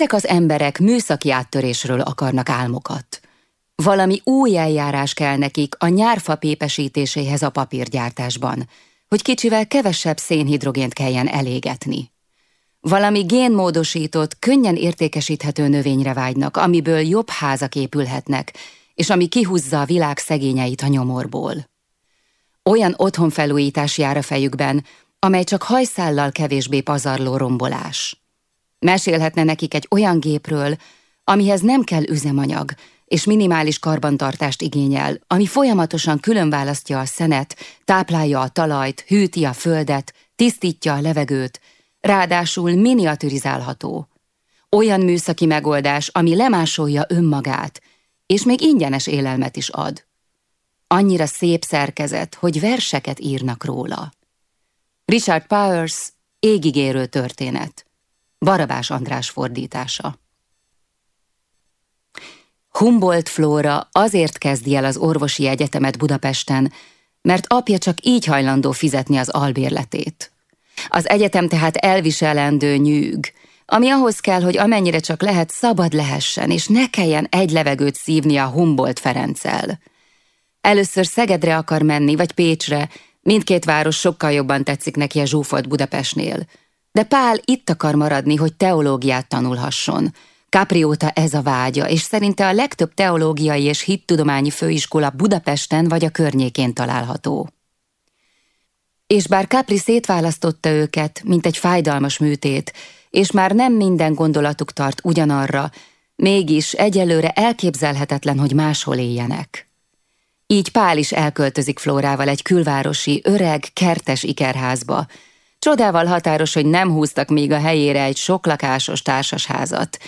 Ezek az emberek műszaki áttörésről akarnak álmokat. Valami új eljárás kell nekik a nyárfa pépesítéséhez a papírgyártásban, hogy kicsivel kevesebb szénhidrogént kelljen elégetni. Valami génmódosított, könnyen értékesíthető növényre vágynak, amiből jobb házak épülhetnek, és ami kihúzza a világ szegényeit a nyomorból. Olyan otthonfelújítás jár a fejükben, amely csak hajszállal kevésbé pazarló rombolás. Mesélhetne nekik egy olyan gépről, amihez nem kell üzemanyag, és minimális karbantartást igényel, ami folyamatosan különválasztja a szenet, táplálja a talajt, hűti a földet, tisztítja a levegőt, ráadásul miniaturizálható. Olyan műszaki megoldás, ami lemásolja önmagát, és még ingyenes élelmet is ad. Annyira szép szerkezet, hogy verseket írnak róla. Richard Powers, égigérő történet. Barabás András fordítása. Humboldt Flóra azért kezdi el az orvosi egyetemet Budapesten, mert apja csak így hajlandó fizetni az albérletét. Az egyetem tehát elviselendő nyűg, ami ahhoz kell, hogy amennyire csak lehet szabad lehessen, és ne kelljen egy levegőt szívni a Humboldt Ferenccel. Először Szegedre akar menni, vagy Pécsre, mindkét város sokkal jobban tetszik neki a zsúfolt Budapestnél. De Pál itt akar maradni, hogy teológiát tanulhasson. Caprióta ez a vágya, és szerinte a legtöbb teológiai és hittudományi főiskola Budapesten vagy a környékén található. És bár Capri szétválasztotta őket, mint egy fájdalmas műtét, és már nem minden gondolatuk tart ugyanarra, mégis egyelőre elképzelhetetlen, hogy máshol éljenek. Így Pál is elköltözik Flórával egy külvárosi, öreg, kertes ikerházba. Csodával határos, hogy nem húztak még a helyére egy soklakásos társasházat,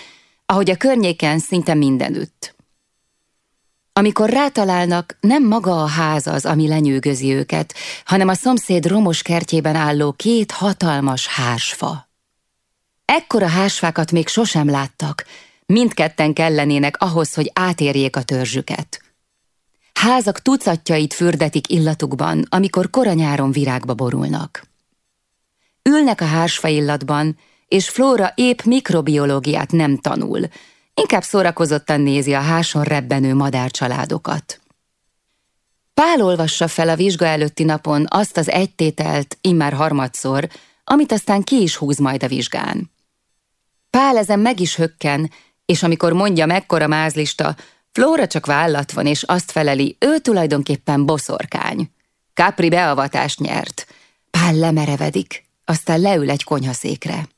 ahogy a környéken szinte mindenütt. Amikor rátalálnak, nem maga a ház az, ami lenyűgözi őket, hanem a szomszéd romos kertjében álló két hatalmas hársfa. Ekkora hásfákat még sosem láttak, mindketten kellenének ahhoz, hogy átérjék a törzsüket. Házak tucatjait fürdetik illatukban, amikor koranyáron virágba borulnak. Ülnek a hársfa illatban, és Flóra épp mikrobiológiát nem tanul, inkább szórakozottan nézi a háson rebbenő madárcsaládokat. Pál olvassa fel a vizsga előtti napon azt az egy tételt, immár harmadszor, amit aztán ki is húz majd a vizsgán. Pál ezen meg is hökken, és amikor mondja mekkora mázlista, Flóra csak vállat van, és azt feleli, ő tulajdonképpen boszorkány. Capri beavatást nyert. Pál lemerevedik, aztán leül egy konyhaszékre.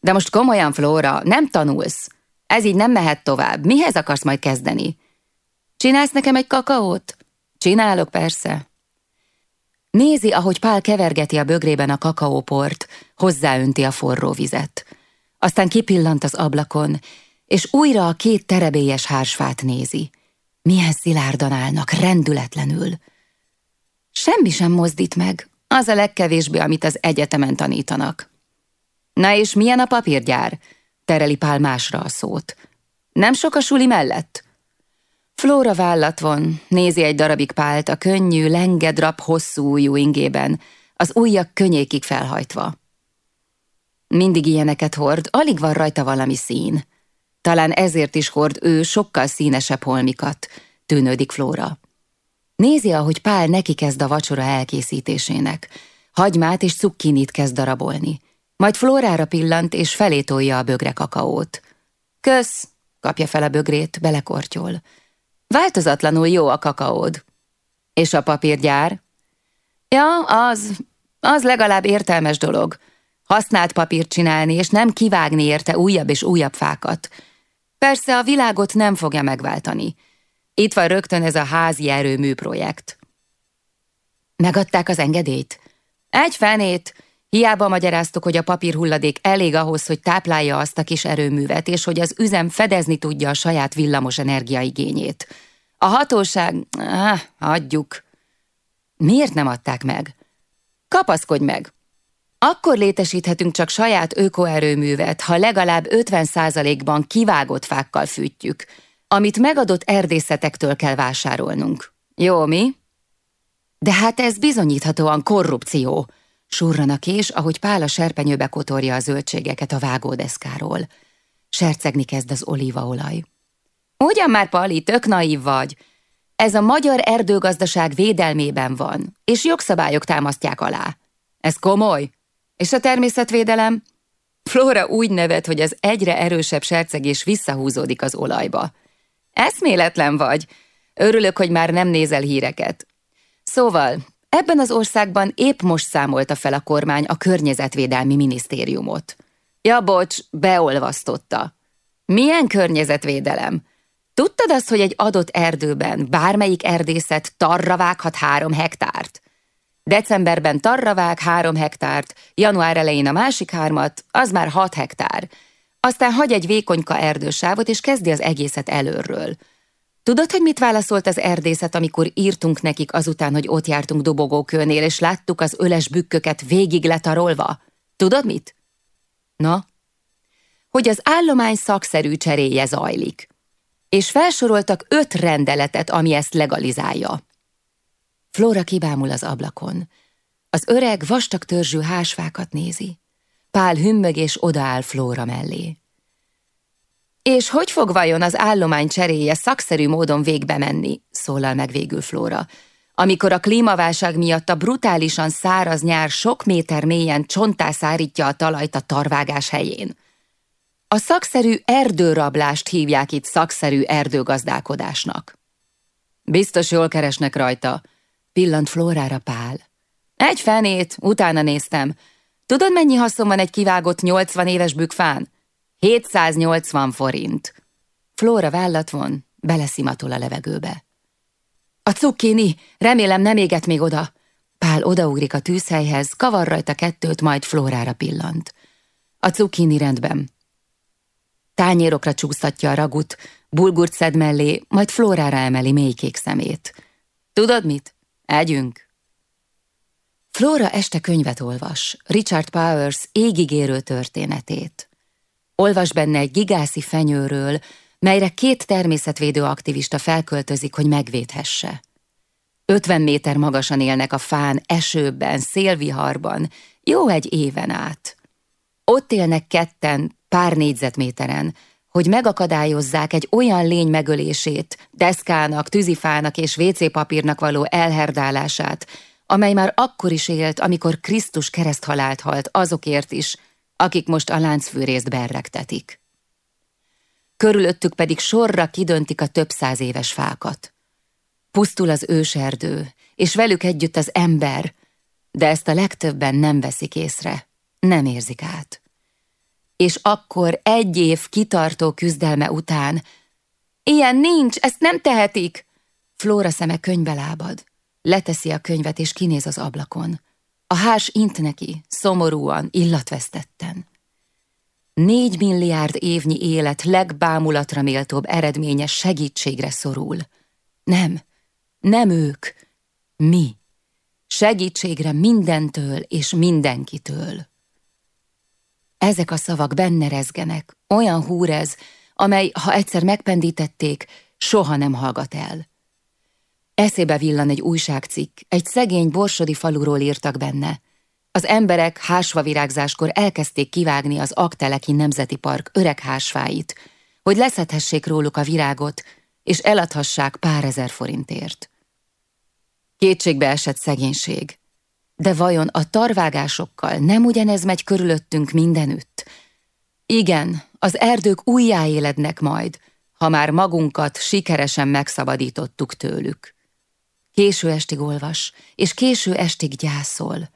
De most komolyan, Flóra, nem tanulsz. Ez így nem mehet tovább. Mihez akarsz majd kezdeni? Csinálsz nekem egy kakaót? Csinálok, persze. Nézi, ahogy Pál kevergeti a bögrében a kakaóport, hozzáönti a forró vizet. Aztán kipillant az ablakon, és újra a két terebélyes hársfát nézi. Milyen szilárdan állnak, rendületlenül. Semmi sem mozdít meg, az a legkevésbé, amit az egyetemen tanítanak. Na és milyen a papírgyár? Tereli Pál másra a szót. Nem sok a suli mellett? Flóra vállat von, nézi egy darabig Pált a könnyű, lengedrap hosszú ujjú ingében, az ujjak könnyékig felhajtva. Mindig ilyeneket hord, alig van rajta valami szín. Talán ezért is hord ő sokkal színesebb holmikat, tűnődik Flóra. Nézi, ahogy Pál neki kezd a vacsora elkészítésének. Hagymát és cukkinit kezd darabolni. Majd Flórára pillant, és felé tolja a bögre kakaót. Kösz, kapja fel a bögrét, belekortyol. Változatlanul jó a kakaód. És a papírgyár? Ja, az, az legalább értelmes dolog. Használt papírt csinálni, és nem kivágni érte újabb és újabb fákat. Persze a világot nem fogja megváltani. Itt van rögtön ez a házi erőmű projekt. Megadták az engedélyt? Egy fenét, Hiába magyaráztuk, hogy a papírhulladék elég ahhoz, hogy táplálja azt a kis erőművet, és hogy az üzem fedezni tudja a saját villamos energiaigényét. A hatóság... Ah, adjuk. Miért nem adták meg? Kapaszkodj meg! Akkor létesíthetünk csak saját ökoerőművet, ha legalább 50%-ban kivágott fákkal fűtjük, amit megadott erdészetektől kell vásárolnunk. Jó, mi? De hát ez bizonyíthatóan korrupció, Surran és ahogy Pál a serpenyőbe kotorja a zöldségeket a vágódeszkáról. Sercegni kezd az olívaolaj. Ugyan már, Pali, tök naív vagy. Ez a magyar erdőgazdaság védelmében van, és jogszabályok támasztják alá. Ez komoly? És a természetvédelem? Flora úgy nevet, hogy az egyre erősebb sercegés visszahúzódik az olajba. Eszméletlen vagy. Örülök, hogy már nem nézel híreket. Szóval, ebben az országban épp most számolta fel a kormány a környezetvédelmi minisztériumot. Ja, bocs, beolvasztotta. Milyen környezetvédelem? Tudtad azt, hogy egy adott erdőben bármelyik erdészet tarra vághat három hektárt? Decemberben tarra vág három hektárt, január elején a másik hármat, az már hat hektár. Aztán hagy egy vékonyka erdősávot, és kezdi az egészet előről. Tudod, hogy mit válaszolt az erdészet, amikor írtunk nekik azután, hogy ott jártunk dobogókőnél, és láttuk az öles bükköket végig letarolva? Tudod mit? Na? Hogy az állomány szakszerű cseréje zajlik. És felsoroltak öt rendeletet, ami ezt legalizálja. Flóra kibámul az ablakon. Az öreg, vastag törzsű hásfákat nézi. Pál hümmög és odaáll Flóra mellé. És hogy fog vajon az állomány cseréje szakszerű módon végbe menni, szólal meg végül Flóra, amikor a klímaválság miatt a brutálisan száraz nyár sok méter mélyen csontá szárítja a talajt a tarvágás helyén. A szakszerű erdőrablást hívják itt szakszerű erdőgazdálkodásnak. Biztos jól keresnek rajta, Pillant Flórára Pál. Egy fenét, utána néztem. Tudod, mennyi haszon van egy kivágott 80 éves bükfán? 780 forint. Flóra vállat von, beleszimatol a levegőbe. A cukkini, remélem nem éget még oda. Pál odaugrik a tűzhelyhez, kavar rajta kettőt, majd Flórára pillant. A cukkini rendben. Tányérokra csúsztatja a ragut, bulgurt szed mellé, majd Flórára emeli mélykék szemét. Tudod mit? Együnk. Flora este könyvet olvas, Richard Powers égigérő történetét. Olvas benne egy gigászi fenyőről, melyre két természetvédő aktivista felköltözik, hogy megvédhesse. 50 méter magasan élnek a fán, esőben, szélviharban, jó egy éven át. Ott élnek ketten, pár négyzetméteren, hogy megakadályozzák egy olyan lény megölését, deszkának, tűzifának és WC papírnak való elherdálását, amely már akkor is élt, amikor Krisztus kereszthalált halt azokért is, akik most a láncfűrészt berregtetik. Körülöttük pedig sorra kidöntik a több száz éves fákat. Pusztul az őserdő, és velük együtt az ember, de ezt a legtöbben nem veszik észre, nem érzik át és akkor egy év kitartó küzdelme után Ilyen nincs, ezt nem tehetik! Flóra szeme könyvbe lábad. Leteszi a könyvet, és kinéz az ablakon. A hás int neki, szomorúan, illatvesztetten. Négy milliárd évnyi élet legbámulatra méltóbb eredménye segítségre szorul. Nem, nem ők, mi. Segítségre mindentől és mindenkitől. Ezek a szavak benne rezgenek, olyan húr ez, amely, ha egyszer megpendítették, soha nem hallgat el. Eszébe villan egy újságcikk, egy szegény borsodi faluról írtak benne. Az emberek hásvavirágzáskor elkezdték kivágni az Akteleki Nemzeti Park öreg hásfáit, hogy leszedhessék róluk a virágot, és eladhassák pár ezer forintért. Kétségbe esett szegénység. De vajon a tarvágásokkal nem ugyanez megy körülöttünk mindenütt? Igen, az erdők újjáélednek majd, ha már magunkat sikeresen megszabadítottuk tőlük. Késő estig olvas, és késő estig gyászol.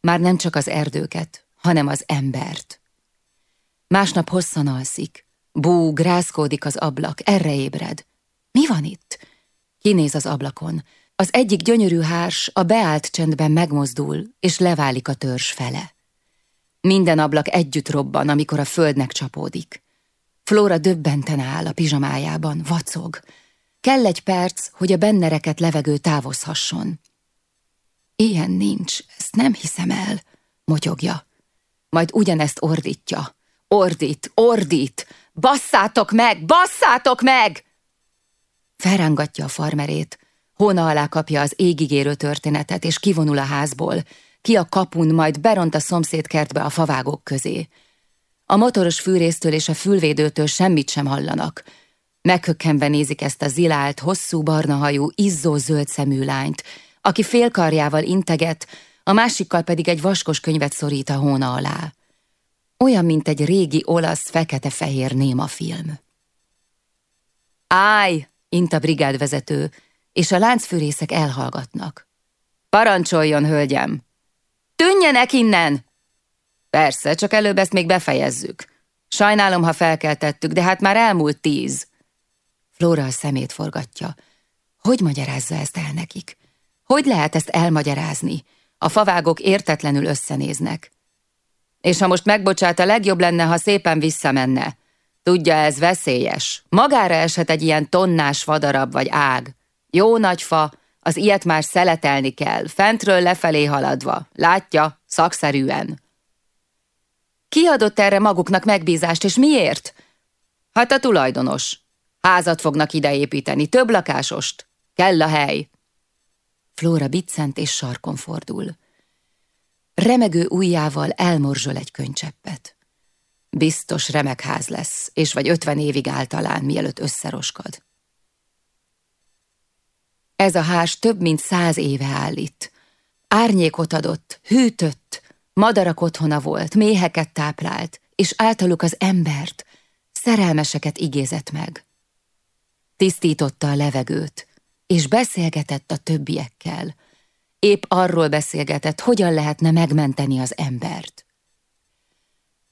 Már nem csak az erdőket, hanem az embert. Másnap hosszan alszik. Bú, grázkódik az ablak, erre ébred. Mi van itt? Kinéz az ablakon. Az egyik gyönyörű hárs a beállt csendben megmozdul, és leválik a törzs fele. Minden ablak együtt robban, amikor a földnek csapódik. Flóra döbbenten áll a pizsamájában, vacog. Kell egy perc, hogy a benne reket levegő távozhasson. Ilyen nincs, ezt nem hiszem el, motyogja. Majd ugyanezt ordítja. Ordít, ordít! Basszátok meg, basszátok meg! Felrángatja a farmerét, Hóna alá kapja az égigérő történetet, és kivonul a házból. ki a kapun, majd beront a szomszéd kertbe a favágok közé. A motoros fűrésztől és a fülvédőtől semmit sem hallanak. Meghökkenve nézik ezt a zilált, hosszú barna hajú, izzó zöld szemű lányt, aki félkarjával integet, a másikkal pedig egy vaskos könyvet szorít a hóna alá. Olyan, mint egy régi olasz fekete-fehér néma film. Állj! int a brigádvezető, és a láncfűrészek elhallgatnak. Parancsoljon, hölgyem! Tűnjenek innen! Persze, csak előbb ezt még befejezzük. Sajnálom, ha felkeltettük, de hát már elmúlt tíz. Flóra a szemét forgatja. Hogy magyarázza ezt el nekik? Hogy lehet ezt elmagyarázni? A favágok értetlenül összenéznek. És ha most megbocsát, a legjobb lenne, ha szépen visszamenne. Tudja, ez veszélyes. Magára eshet egy ilyen tonnás vadarab vagy ág. Jó nagy fa, az ilyet már szeletelni kell, fentről lefelé haladva. Látja, szakszerűen. Ki adott erre maguknak megbízást, és miért? Hát a tulajdonos. Házat fognak ide építeni, több lakásost. Kell a hely. Flóra biccent és sarkon fordul. Remegő ujjával elmorzsol egy könycseppet. Biztos remek ház lesz, és vagy ötven évig általán, mielőtt összeroskad. Ez a ház több mint száz éve áll itt. Árnyékot adott, hűtött, madarak otthona volt, méheket táplált, és általuk az embert, szerelmeseket igézett meg. Tisztította a levegőt, és beszélgetett a többiekkel. Épp arról beszélgetett, hogyan lehetne megmenteni az embert.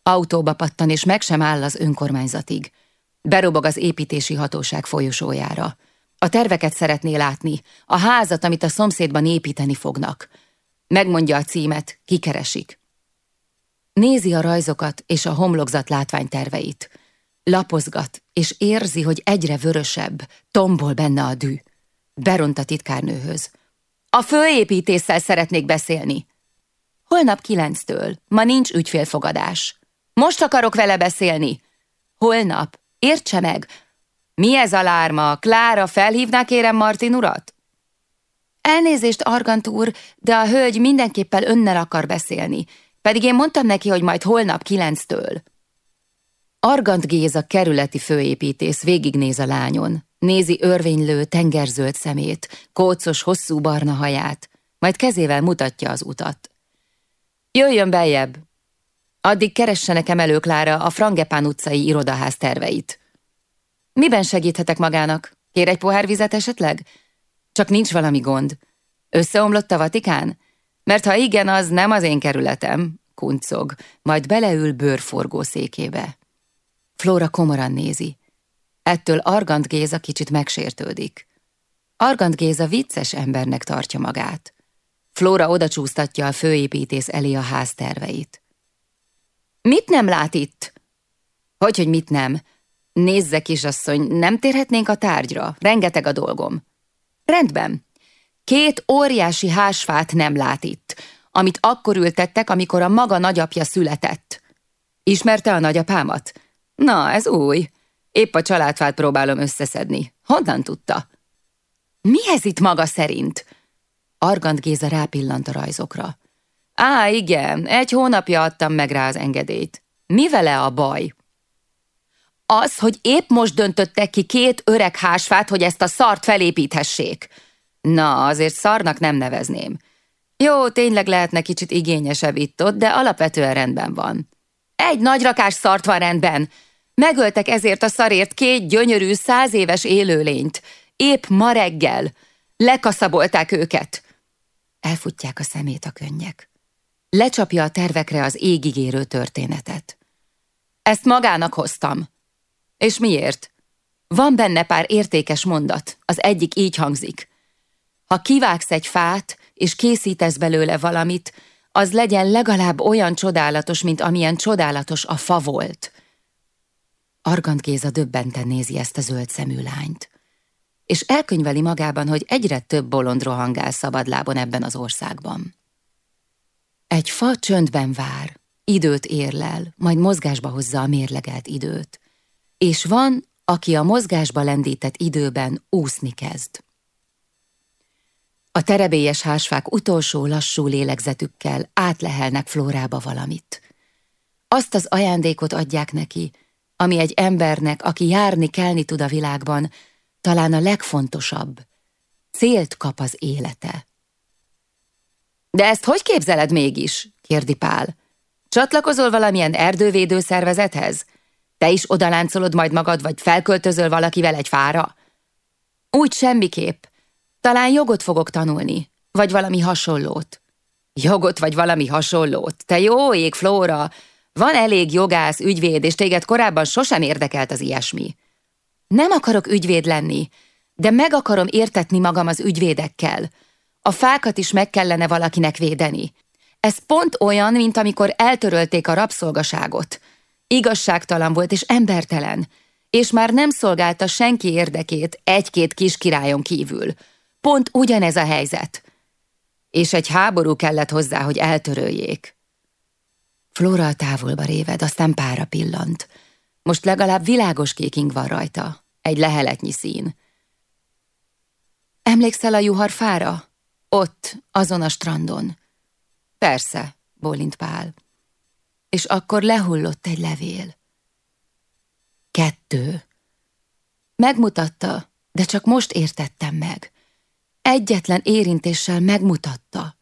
Autóba pattan, és meg sem áll az önkormányzatig. Berobog az építési hatóság folyosójára. A terveket szeretné látni, a házat, amit a szomszédban építeni fognak. Megmondja a címet, kikeresik. Nézi a rajzokat és a homlokzat látványterveit. Lapozgat, és érzi, hogy egyre vörösebb, tombol benne a dű. Beront a titkárnőhöz. A főépítéssel szeretnék beszélni. Holnap kilenctől, ma nincs ügyfélfogadás. Most akarok vele beszélni. Holnap, értse meg, mi ez a lárma? Klára, felhívná kérem Martin urat? Elnézést, Argant úr, de a hölgy mindenképpen önnel akar beszélni, pedig én mondtam neki, hogy majd holnap kilenctől. Argant Géza kerületi főépítész végignéz a lányon, nézi örvénylő, tengerzöld szemét, kócos, hosszú barna haját, majd kezével mutatja az utat. Jöjjön beljebb! Addig keresse nekem elő Klára a Frangepán utcai irodaház terveit. Miben segíthetek magának? Kér egy pohár vizet esetleg? Csak nincs valami gond. Összeomlott a Vatikán? Mert ha igen, az nem az én kerületem, kuncog, majd beleül bőrforgó székébe. Flóra komoran nézi. Ettől Argant Géza kicsit megsértődik. Argant Géza vicces embernek tartja magát. Flóra odacsúsztatja a főépítész elé a ház terveit. Mit nem lát itt? Hogy, hogy mit nem? Nézze, kisasszony, nem térhetnénk a tárgyra? Rengeteg a dolgom. Rendben. Két óriási hásfát nem lát itt, amit akkor ültettek, amikor a maga nagyapja született. Ismerte a nagyapámat? Na, ez új. Épp a családfát próbálom összeszedni. Honnan tudta? Mi ez itt maga szerint? Argant Géza rápillant a rajzokra. Á, igen, egy hónapja adtam meg rá az engedélyt. Mi vele a baj? Az, hogy épp most döntöttek ki két öreg hásfát, hogy ezt a szart felépíthessék. Na, azért szarnak nem nevezném. Jó, tényleg lehetne kicsit igényesebb itt-ott, de alapvetően rendben van. Egy nagy rakás szart van rendben. Megöltek ezért a szarért két gyönyörű, száz éves élőlényt. Épp ma reggel. Lekaszabolták őket. Elfutják a szemét a könnyek. Lecsapja a tervekre az égigérő történetet. Ezt magának hoztam. És miért? Van benne pár értékes mondat, az egyik így hangzik. Ha kivágsz egy fát, és készítesz belőle valamit, az legyen legalább olyan csodálatos, mint amilyen csodálatos a fa volt. Argant Géza döbbenten nézi ezt a zöld szemű lányt, és elkönyveli magában, hogy egyre több bolond rohangál szabadlábon ebben az országban. Egy fa csöndben vár, időt érlel, majd mozgásba hozza a mérlegelt időt és van, aki a mozgásba lendített időben úszni kezd. A terebélyes hásfák utolsó lassú lélegzetükkel átlehelnek Flórába valamit. Azt az ajándékot adják neki, ami egy embernek, aki járni, kelni tud a világban, talán a legfontosabb. Célt kap az élete. De ezt hogy képzeled mégis? kérdi Pál. Csatlakozol valamilyen erdővédő szervezethez? Te is odaláncolod majd magad, vagy felköltözöl valakivel egy fára? Úgy semmiképp. Talán jogot fogok tanulni, vagy valami hasonlót. Jogot vagy valami hasonlót? Te jó ég, Flóra! Van elég jogász, ügyvéd, és téged korábban sosem érdekelt az ilyesmi. Nem akarok ügyvéd lenni, de meg akarom értetni magam az ügyvédekkel. A fákat is meg kellene valakinek védeni. Ez pont olyan, mint amikor eltörölték a rabszolgaságot. Igazságtalan volt és embertelen, és már nem szolgálta senki érdekét egy-két kis királyon kívül. Pont ugyanez a helyzet. És egy háború kellett hozzá, hogy eltöröljék. Flóra a távolba réved, aztán pára pillant. Most legalább világos kéking van rajta. Egy leheletnyi szín. Emlékszel a juharfára? Ott, azon a strandon. Persze, bólint Pál. És akkor lehullott egy levél. Kettő. Megmutatta, de csak most értettem meg. Egyetlen érintéssel megmutatta.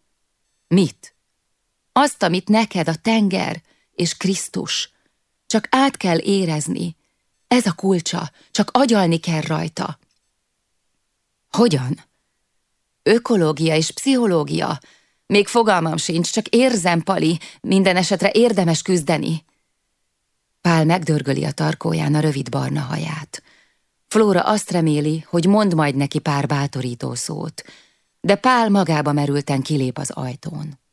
Mit? Azt, amit neked a tenger és Krisztus. Csak át kell érezni. Ez a kulcsa, csak agyalni kell rajta. Hogyan? Ökológia és pszichológia. Még fogalmam sincs, csak érzem, Pali, minden esetre érdemes küzdeni. Pál megdörgöli a tarkóján a rövid barna haját. Flóra azt reméli, hogy mond majd neki pár bátorító szót, de Pál magába merülten kilép az ajtón.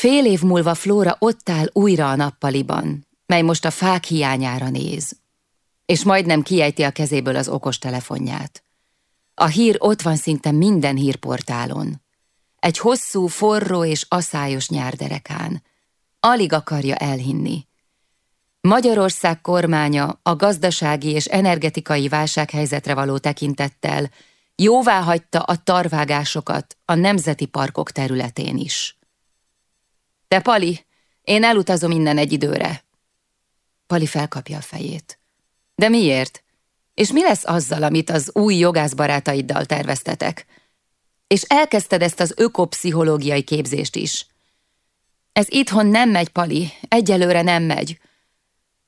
Fél év múlva Flóra ott áll újra a nappaliban, mely most a fák hiányára néz, és majdnem kiejti a kezéből az okos telefonját. A hír ott van szinte minden hírportálon. Egy hosszú, forró és aszályos nyárderekán. Alig akarja elhinni. Magyarország kormánya a gazdasági és energetikai válsághelyzetre való tekintettel jóvá hagyta a tarvágásokat a nemzeti parkok területén is. Te, Pali, én elutazom innen egy időre. Pali felkapja a fejét. De miért? És mi lesz azzal, amit az új jogászbarátaiddal terveztetek? És elkezdted ezt az ökopszichológiai képzést is. Ez itthon nem megy, Pali, egyelőre nem megy.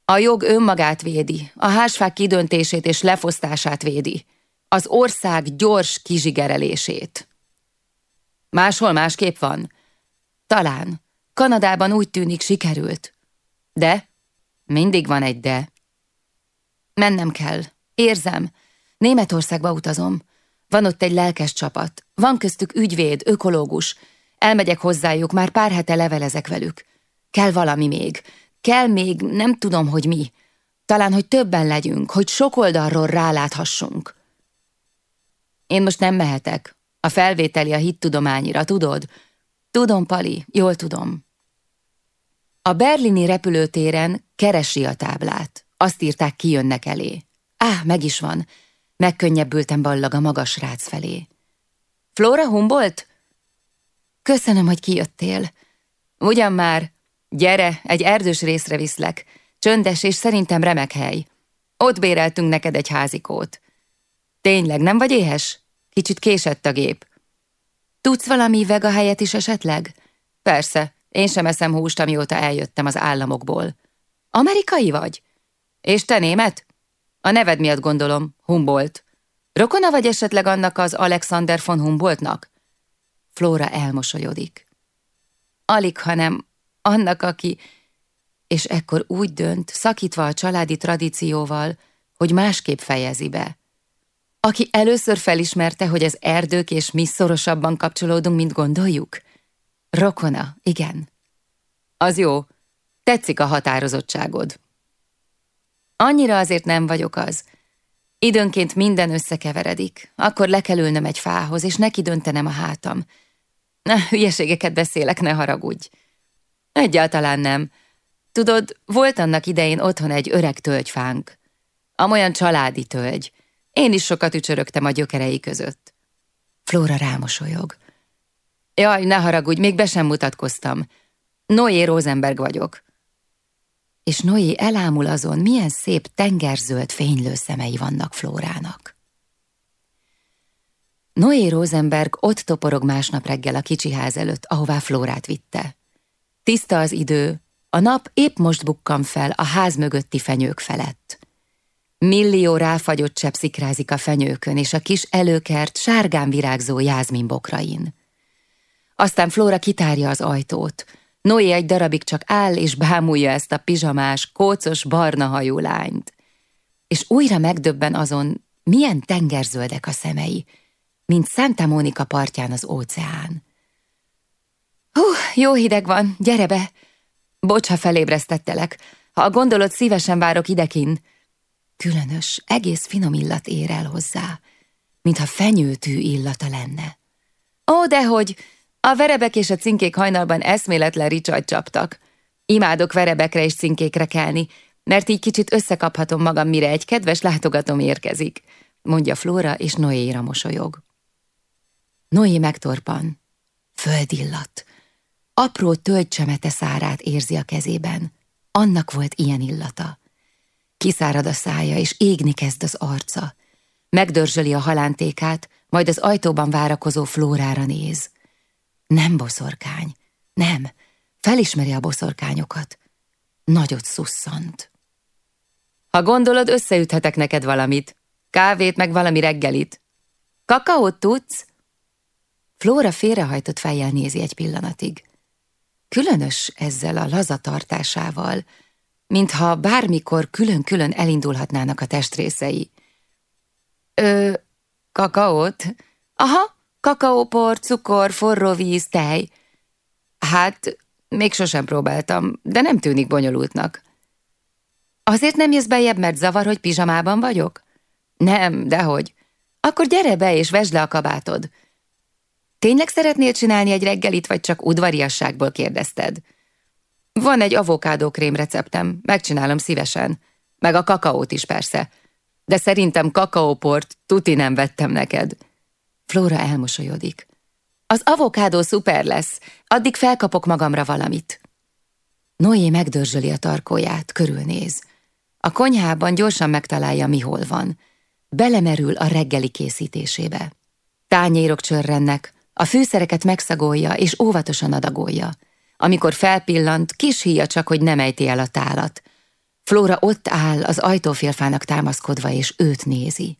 A jog önmagát védi, a házfák kidöntését és lefosztását védi, az ország gyors kizsigerelését. Máshol másképp van? Talán. Kanadában úgy tűnik sikerült. De? Mindig van egy de. Mennem kell. Érzem. Németországba utazom. Van ott egy lelkes csapat. Van köztük ügyvéd, ökológus. Elmegyek hozzájuk, már pár hete levelezek velük. Kell valami még. Kell még, nem tudom, hogy mi. Talán, hogy többen legyünk, hogy sok oldalról ráláthassunk. Én most nem mehetek. A felvételi a hittudományira, tudod? Tudom, Pali, jól tudom. A berlini repülőtéren keresi a táblát. Azt írták, ki jönnek elé. Á, meg is van. Megkönnyebbültem ballag a magas rác felé. Flora Humboldt? Köszönöm, hogy kijöttél. Ugyan már, gyere, egy erdős részre viszlek. Csöndes és szerintem remek hely. Ott béreltünk neked egy házikót. Tényleg, nem vagy éhes? Kicsit késett a gép. Tudsz valami vega helyet is esetleg? Persze, én sem eszem húst, amióta eljöttem az államokból. Amerikai vagy? És te német? A neved miatt gondolom, Humboldt. Rokona vagy esetleg annak az Alexander von Humboldtnak? Flóra elmosolyodik. Alig, hanem annak, aki... És ekkor úgy dönt, szakítva a családi tradícióval, hogy másképp fejezi be. Aki először felismerte, hogy az erdők és mi szorosabban kapcsolódunk, mint gondoljuk? Rokona, igen. Az jó. Tetszik a határozottságod. Annyira azért nem vagyok az. Időnként minden összekeveredik. Akkor le kell ülnöm egy fához, és neki döntenem a hátam. Na, hülyeségeket beszélek, ne haragudj. Egyáltalán nem. Tudod, volt annak idején otthon egy öreg tölgyfánk. Amolyan családi tölgy. Én is sokat ücsörögtem a gyökerei között. Flóra rámosolyog. Jaj, ne haragudj, még be sem mutatkoztam. Noé Rosenberg vagyok. És Noé elámul azon, milyen szép tengerzöld fénylő szemei vannak Flórának. Noé Rosenberg ott toporog másnap reggel a kicsi ház előtt, ahová Flórát vitte. Tiszta az idő, a nap épp most bukkan fel a ház mögötti fenyők felett. Millió ráfagyott csepp szikrázik a fenyőkön, és a kis előkert sárgán virágzó jázminbokrain. Aztán Flóra kitárja az ajtót. Noé egy darabig csak áll és bámulja ezt a pizsamás, kócos, barna hajú lányt. És újra megdöbben azon, milyen tengerzöldek a szemei, mint Santa Monica partján az óceán. Hú, jó hideg van, gyere be! Bocs, ha felébresztettelek. Ha a gondolod, szívesen várok idekin. Különös, egész finom illat ér el hozzá, mintha fenyőtű illata lenne. Ó, dehogy! A verebek és a cinkék hajnalban eszméletlen ricsajt csaptak. Imádok verebekre és cinkékre kelni, mert így kicsit összekaphatom magam, mire egy kedves látogatom érkezik, mondja Flóra, és Noéra mosolyog. Noé megtorpan. Földillat. Apró tölgycsemete szárát érzi a kezében. Annak volt ilyen illata. Kiszárad a szája, és égni kezd az arca. Megdörzsöli a halántékát, majd az ajtóban várakozó Flórára néz. Nem boszorkány. Nem. Felismeri a boszorkányokat. Nagyot szusszant. Ha gondolod, összeüthetek neked valamit. Kávét, meg valami reggelit. Kakaót tudsz? Flóra félrehajtott fejjel nézi egy pillanatig. Különös ezzel a lazatartásával, mintha bármikor külön-külön elindulhatnának a testrészei. Ö, kakaót? Aha, kakaópor, cukor, forró víz, tej. Hát, még sosem próbáltam, de nem tűnik bonyolultnak. Azért nem jössz bejebb, mert zavar, hogy pizsamában vagyok? Nem, dehogy. Akkor gyere be és vesd le a kabátod. Tényleg szeretnél csinálni egy reggelit, vagy csak udvariasságból kérdezted? Van egy avokádókrém receptem, megcsinálom szívesen. Meg a kakaót is persze. De szerintem kakaóport tuti nem vettem neked. Flóra elmosolyodik. Az avokádó szuper lesz, addig felkapok magamra valamit. Noé megdörzsöli a tarkóját, körülnéz. A konyhában gyorsan megtalálja, mi hol van. Belemerül a reggeli készítésébe. Tányérok csörrennek, a fűszereket megszagolja és óvatosan adagolja. Amikor felpillant, kis híja csak, hogy nem ejti el a tálat. Flóra ott áll, az ajtófélfának támaszkodva, és őt nézi.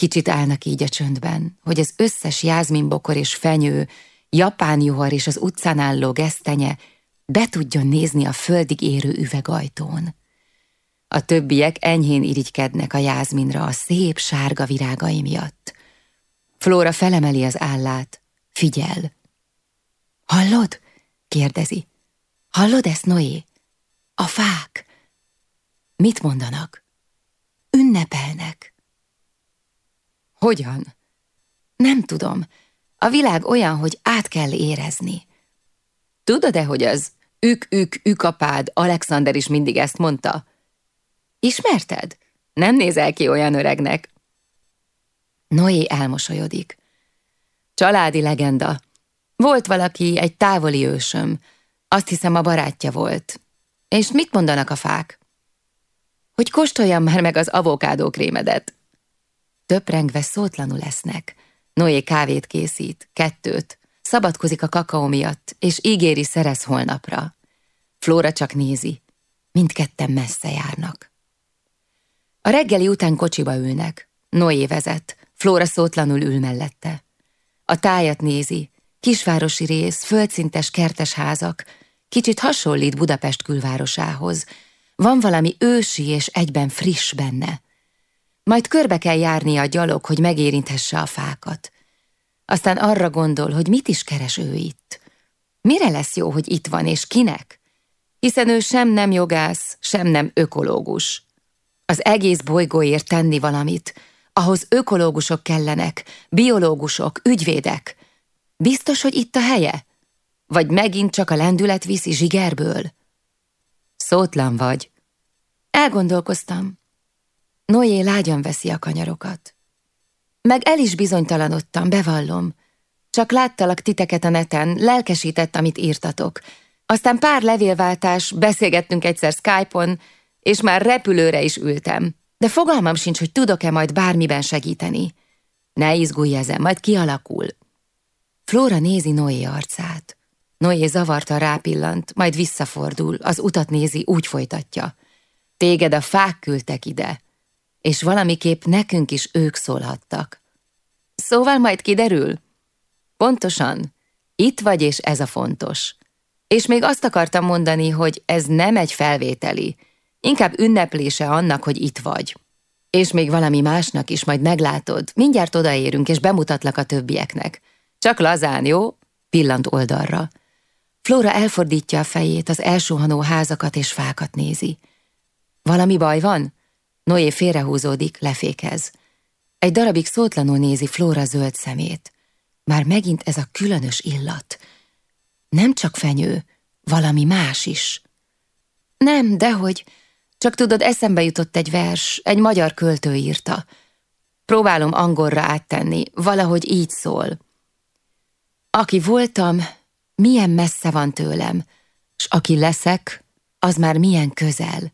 Kicsit állnak így a csöndben, hogy az összes jázminbokor és fenyő, japán juhar és az utcán álló gesztenye be tudjon nézni a földig érő üvegajtón. A többiek enyhén irigykednek a jázminra a szép sárga virágai miatt. Flóra felemeli az állát, figyel. Hallod? kérdezi. Hallod ezt, Noé? A fák. Mit mondanak? Ünnepelnek. Hogyan? Nem tudom. A világ olyan, hogy át kell érezni. Tudod-e, hogy az ük-ük ükapád Alexander is mindig ezt mondta? Ismerted? Nem nézel ki olyan öregnek. Noé elmosolyodik. Családi legenda. Volt valaki, egy távoli ősöm. Azt hiszem a barátja volt. És mit mondanak a fák? Hogy kóstoljam már meg az avokádó krémedet. Töprengve szótlanul lesznek. Noé kávét készít, kettőt, szabadkozik a kakaó miatt, és ígéri szerez holnapra. Flóra csak nézi. Mindketten messze járnak. A reggeli után kocsiba ülnek. Noé vezet, Flóra szótlanul ül mellette. A tájat nézi, kisvárosi rész, földszintes kertes házak, kicsit hasonlít Budapest külvárosához. Van valami ősi és egyben friss benne. Majd körbe kell járni a gyalog, hogy megérinthesse a fákat. Aztán arra gondol, hogy mit is keres ő itt. Mire lesz jó, hogy itt van, és kinek? Hiszen ő sem nem jogász, sem nem ökológus. Az egész bolygóért tenni valamit, ahhoz ökológusok kellenek, biológusok, ügyvédek. Biztos, hogy itt a helye? Vagy megint csak a lendület viszi zsigerből? Szótlan vagy. Elgondolkoztam. Noé lágyan veszi a kanyarokat. Meg el is bizonytalanodtam, bevallom. Csak láttalak titeket a neten, lelkesített, amit írtatok. Aztán pár levélváltás, beszélgettünk egyszer Skype-on, és már repülőre is ültem. De fogalmam sincs, hogy tudok-e majd bármiben segíteni. Ne izgulj ezen, majd kialakul. Flóra nézi Noé arcát. Noé zavarta rápillant, majd visszafordul, az utat nézi, úgy folytatja. Téged a fák küldtek ide, és valamiképp nekünk is ők szólhattak. Szóval majd kiderül? Pontosan, itt vagy, és ez a fontos. És még azt akartam mondani, hogy ez nem egy felvételi, inkább ünneplése annak, hogy itt vagy. És még valami másnak is majd meglátod, mindjárt odaérünk, és bemutatlak a többieknek. Csak lazán, jó? Pillant oldalra. Flora elfordítja a fejét, az elsuhanó házakat és fákat nézi. Valami baj van? Noé félrehúzódik, lefékez. Egy darabig szótlanul nézi Flora zöld szemét. Már megint ez a különös illat. Nem csak fenyő, valami más is. Nem, dehogy. Csak tudod, eszembe jutott egy vers, egy magyar költő írta. Próbálom angolra áttenni, valahogy így szól. Aki voltam, milyen messze van tőlem, s aki leszek, az már milyen közel.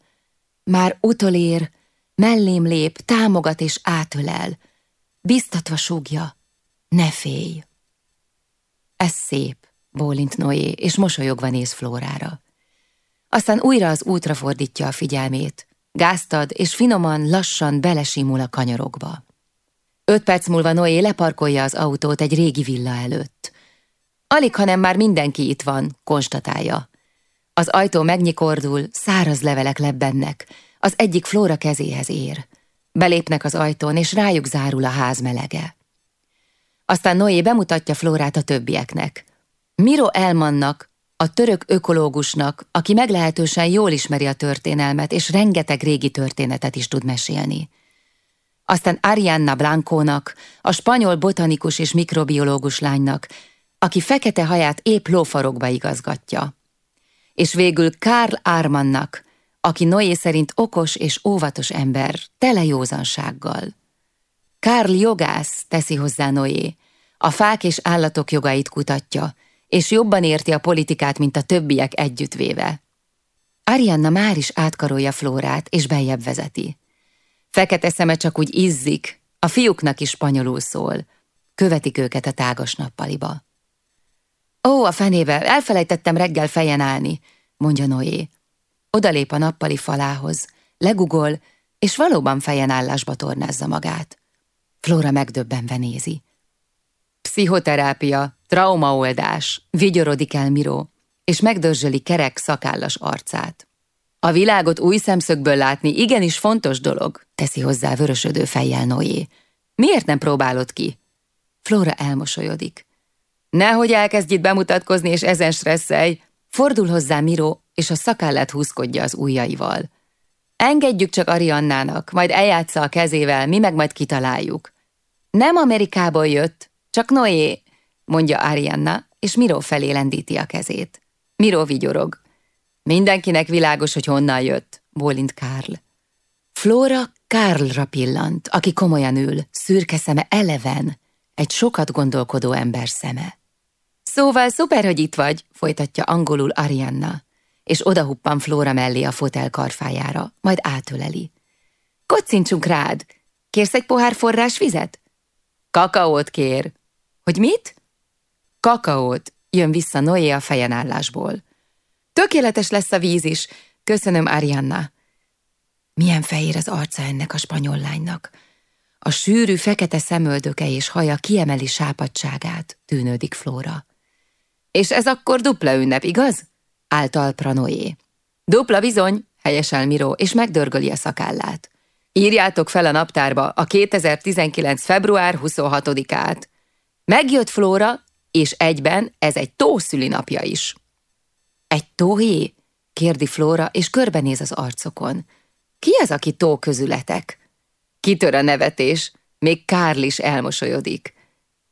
Már utolér, mellém lép, támogat és átölel, biztatva súgja, ne félj. Ez szép, bólint Noé, és mosolyogva néz Flórára. Aztán újra az útra fordítja a figyelmét, gáztad, és finoman, lassan belesimul a kanyarokba. Öt perc múlva Noé leparkolja az autót egy régi villa előtt. Alig, hanem már mindenki itt van, konstatálja. Az ajtó megnyikordul, száraz levelek lebbennek, az egyik Flóra kezéhez ér. Belépnek az ajtón, és rájuk zárul a ház melege. Aztán Noé bemutatja Flórát a többieknek. Miro Elmannak, a török ökológusnak, aki meglehetősen jól ismeri a történelmet, és rengeteg régi történetet is tud mesélni. Aztán Arianna Blancónak, a spanyol botanikus és mikrobiológus lánynak, aki fekete haját épp lófarokba igazgatja. És végül Karl Ármannak, aki Noé szerint okos és óvatos ember, tele józansággal. Karl jogász, teszi hozzá Noé, a fák és állatok jogait kutatja, és jobban érti a politikát, mint a többiek együttvéve. Arianna már is átkarolja Flórát, és beljebb vezeti. Fekete szeme csak úgy izzik, a fiúknak is spanyolul szól. Követik őket a tágas nappaliba. Ó, a fenébe, elfelejtettem reggel fejen állni, mondja Noé. Odalép a nappali falához, legugol, és valóban fejen állásba tornázza magát. Flóra megdöbbenve nézi. Pszichoterápia, traumaoldás, vigyorodik el Miró, és megdörzsöli kerek szakállas arcát. A világot új szemszögből látni igenis fontos dolog, teszi hozzá vörösödő fejjel Noé. Miért nem próbálod ki? Flóra elmosolyodik. Nehogy elkezdj itt bemutatkozni, és ezen stresszelj. Fordul hozzá Miró, és a szakállát húzkodja az ujjaival. Engedjük csak Ariannának, majd eljátsza a kezével, mi meg majd kitaláljuk. Nem Amerikából jött, csak Noé, mondja Arianna, és Miró felé lendíti a kezét. Miró vigyorog. Mindenkinek világos, hogy honnan jött, bólint Karl. Flora Karlra pillant, aki komolyan ül, szürke szeme eleven, egy sokat gondolkodó ember szeme. Szóval szuper, hogy itt vagy, folytatja angolul Arianna, és odahuppan Flóra mellé a fotel karfájára, majd átöleli. Kocincsunk rád! Kérsz egy pohár forrás vizet? Kakaót kér. Hogy mit? Kakaót, jön vissza Noé a fejenállásból. Tökéletes lesz a víz is, köszönöm Arianna. Milyen fehér az arca ennek a spanyol lánynak. A sűrű, fekete szemöldöke és haja kiemeli sápadságát, tűnődik Flóra. És ez akkor dupla ünnep, igaz? Által Pranoé. Dupla bizony, helyesel Miró, és megdörgöli a szakállát. Írjátok fel a naptárba a 2019. február 26-át. Megjött Flóra, és egyben ez egy tó szülinapja is. Egy tóhé? kérdi Flóra, és körbenéz az arcokon. Ki az, aki tó közületek? Kitör a nevetés, még Kárl is elmosolyodik.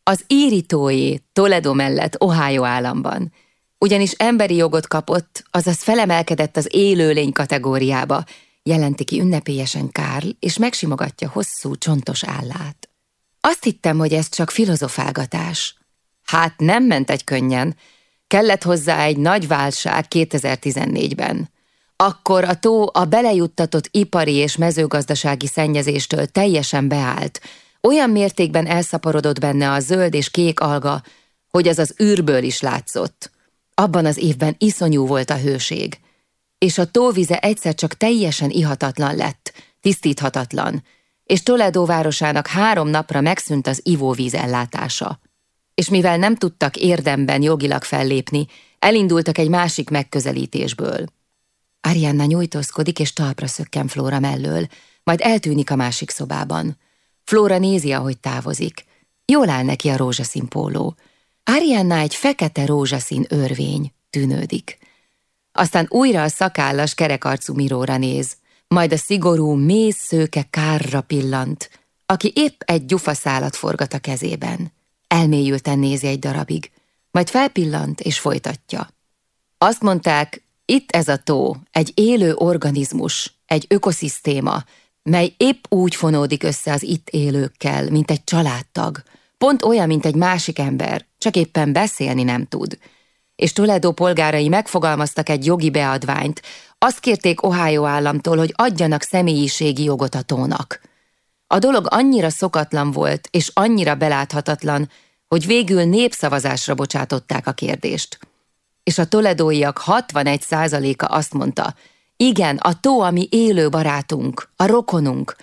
Az íritóé Toledo mellett Ohio államban, ugyanis emberi jogot kapott, azaz felemelkedett az élőlény kategóriába, jelenti ki ünnepélyesen Kárl, és megsimogatja hosszú, csontos állát. Azt hittem, hogy ez csak filozofálgatás. Hát nem ment egy könnyen. Kellett hozzá egy nagy válság 2014-ben. Akkor a tó a belejuttatott ipari és mezőgazdasági szennyezéstől teljesen beállt. Olyan mértékben elszaporodott benne a zöld és kék alga, hogy az az űrből is látszott. Abban az évben iszonyú volt a hőség. És a tóvize egyszer csak teljesen ihatatlan lett, tisztíthatatlan, és Toledo városának három napra megszűnt az ivóvíz ellátása. És mivel nem tudtak érdemben jogilag fellépni, elindultak egy másik megközelítésből. Arianna nyújtózkodik és talpra szökken Flóra mellől, majd eltűnik a másik szobában. Flóra nézi, ahogy távozik. Jól áll neki a rózsaszín póló. Arianna egy fekete rózsaszín örvény, tűnődik. Aztán újra a szakállas kerekarcú miróra néz, majd a szigorú, mész szőke kárra pillant, aki épp egy gyufaszálat forgat a kezében. Elmélyülten nézi egy darabig, majd felpillant és folytatja. Azt mondták, itt ez a tó, egy élő organizmus, egy ökoszisztéma, mely épp úgy fonódik össze az itt élőkkel, mint egy családtag, pont olyan, mint egy másik ember, csak éppen beszélni nem tud. És Toledo polgárai megfogalmaztak egy jogi beadványt, azt kérték Ohio államtól, hogy adjanak személyiségi jogot a tónak. A dolog annyira szokatlan volt, és annyira beláthatatlan, hogy végül népszavazásra bocsátották a kérdést. És a toledóiak 61 százaléka azt mondta, igen, a tó a mi élő barátunk, a rokonunk,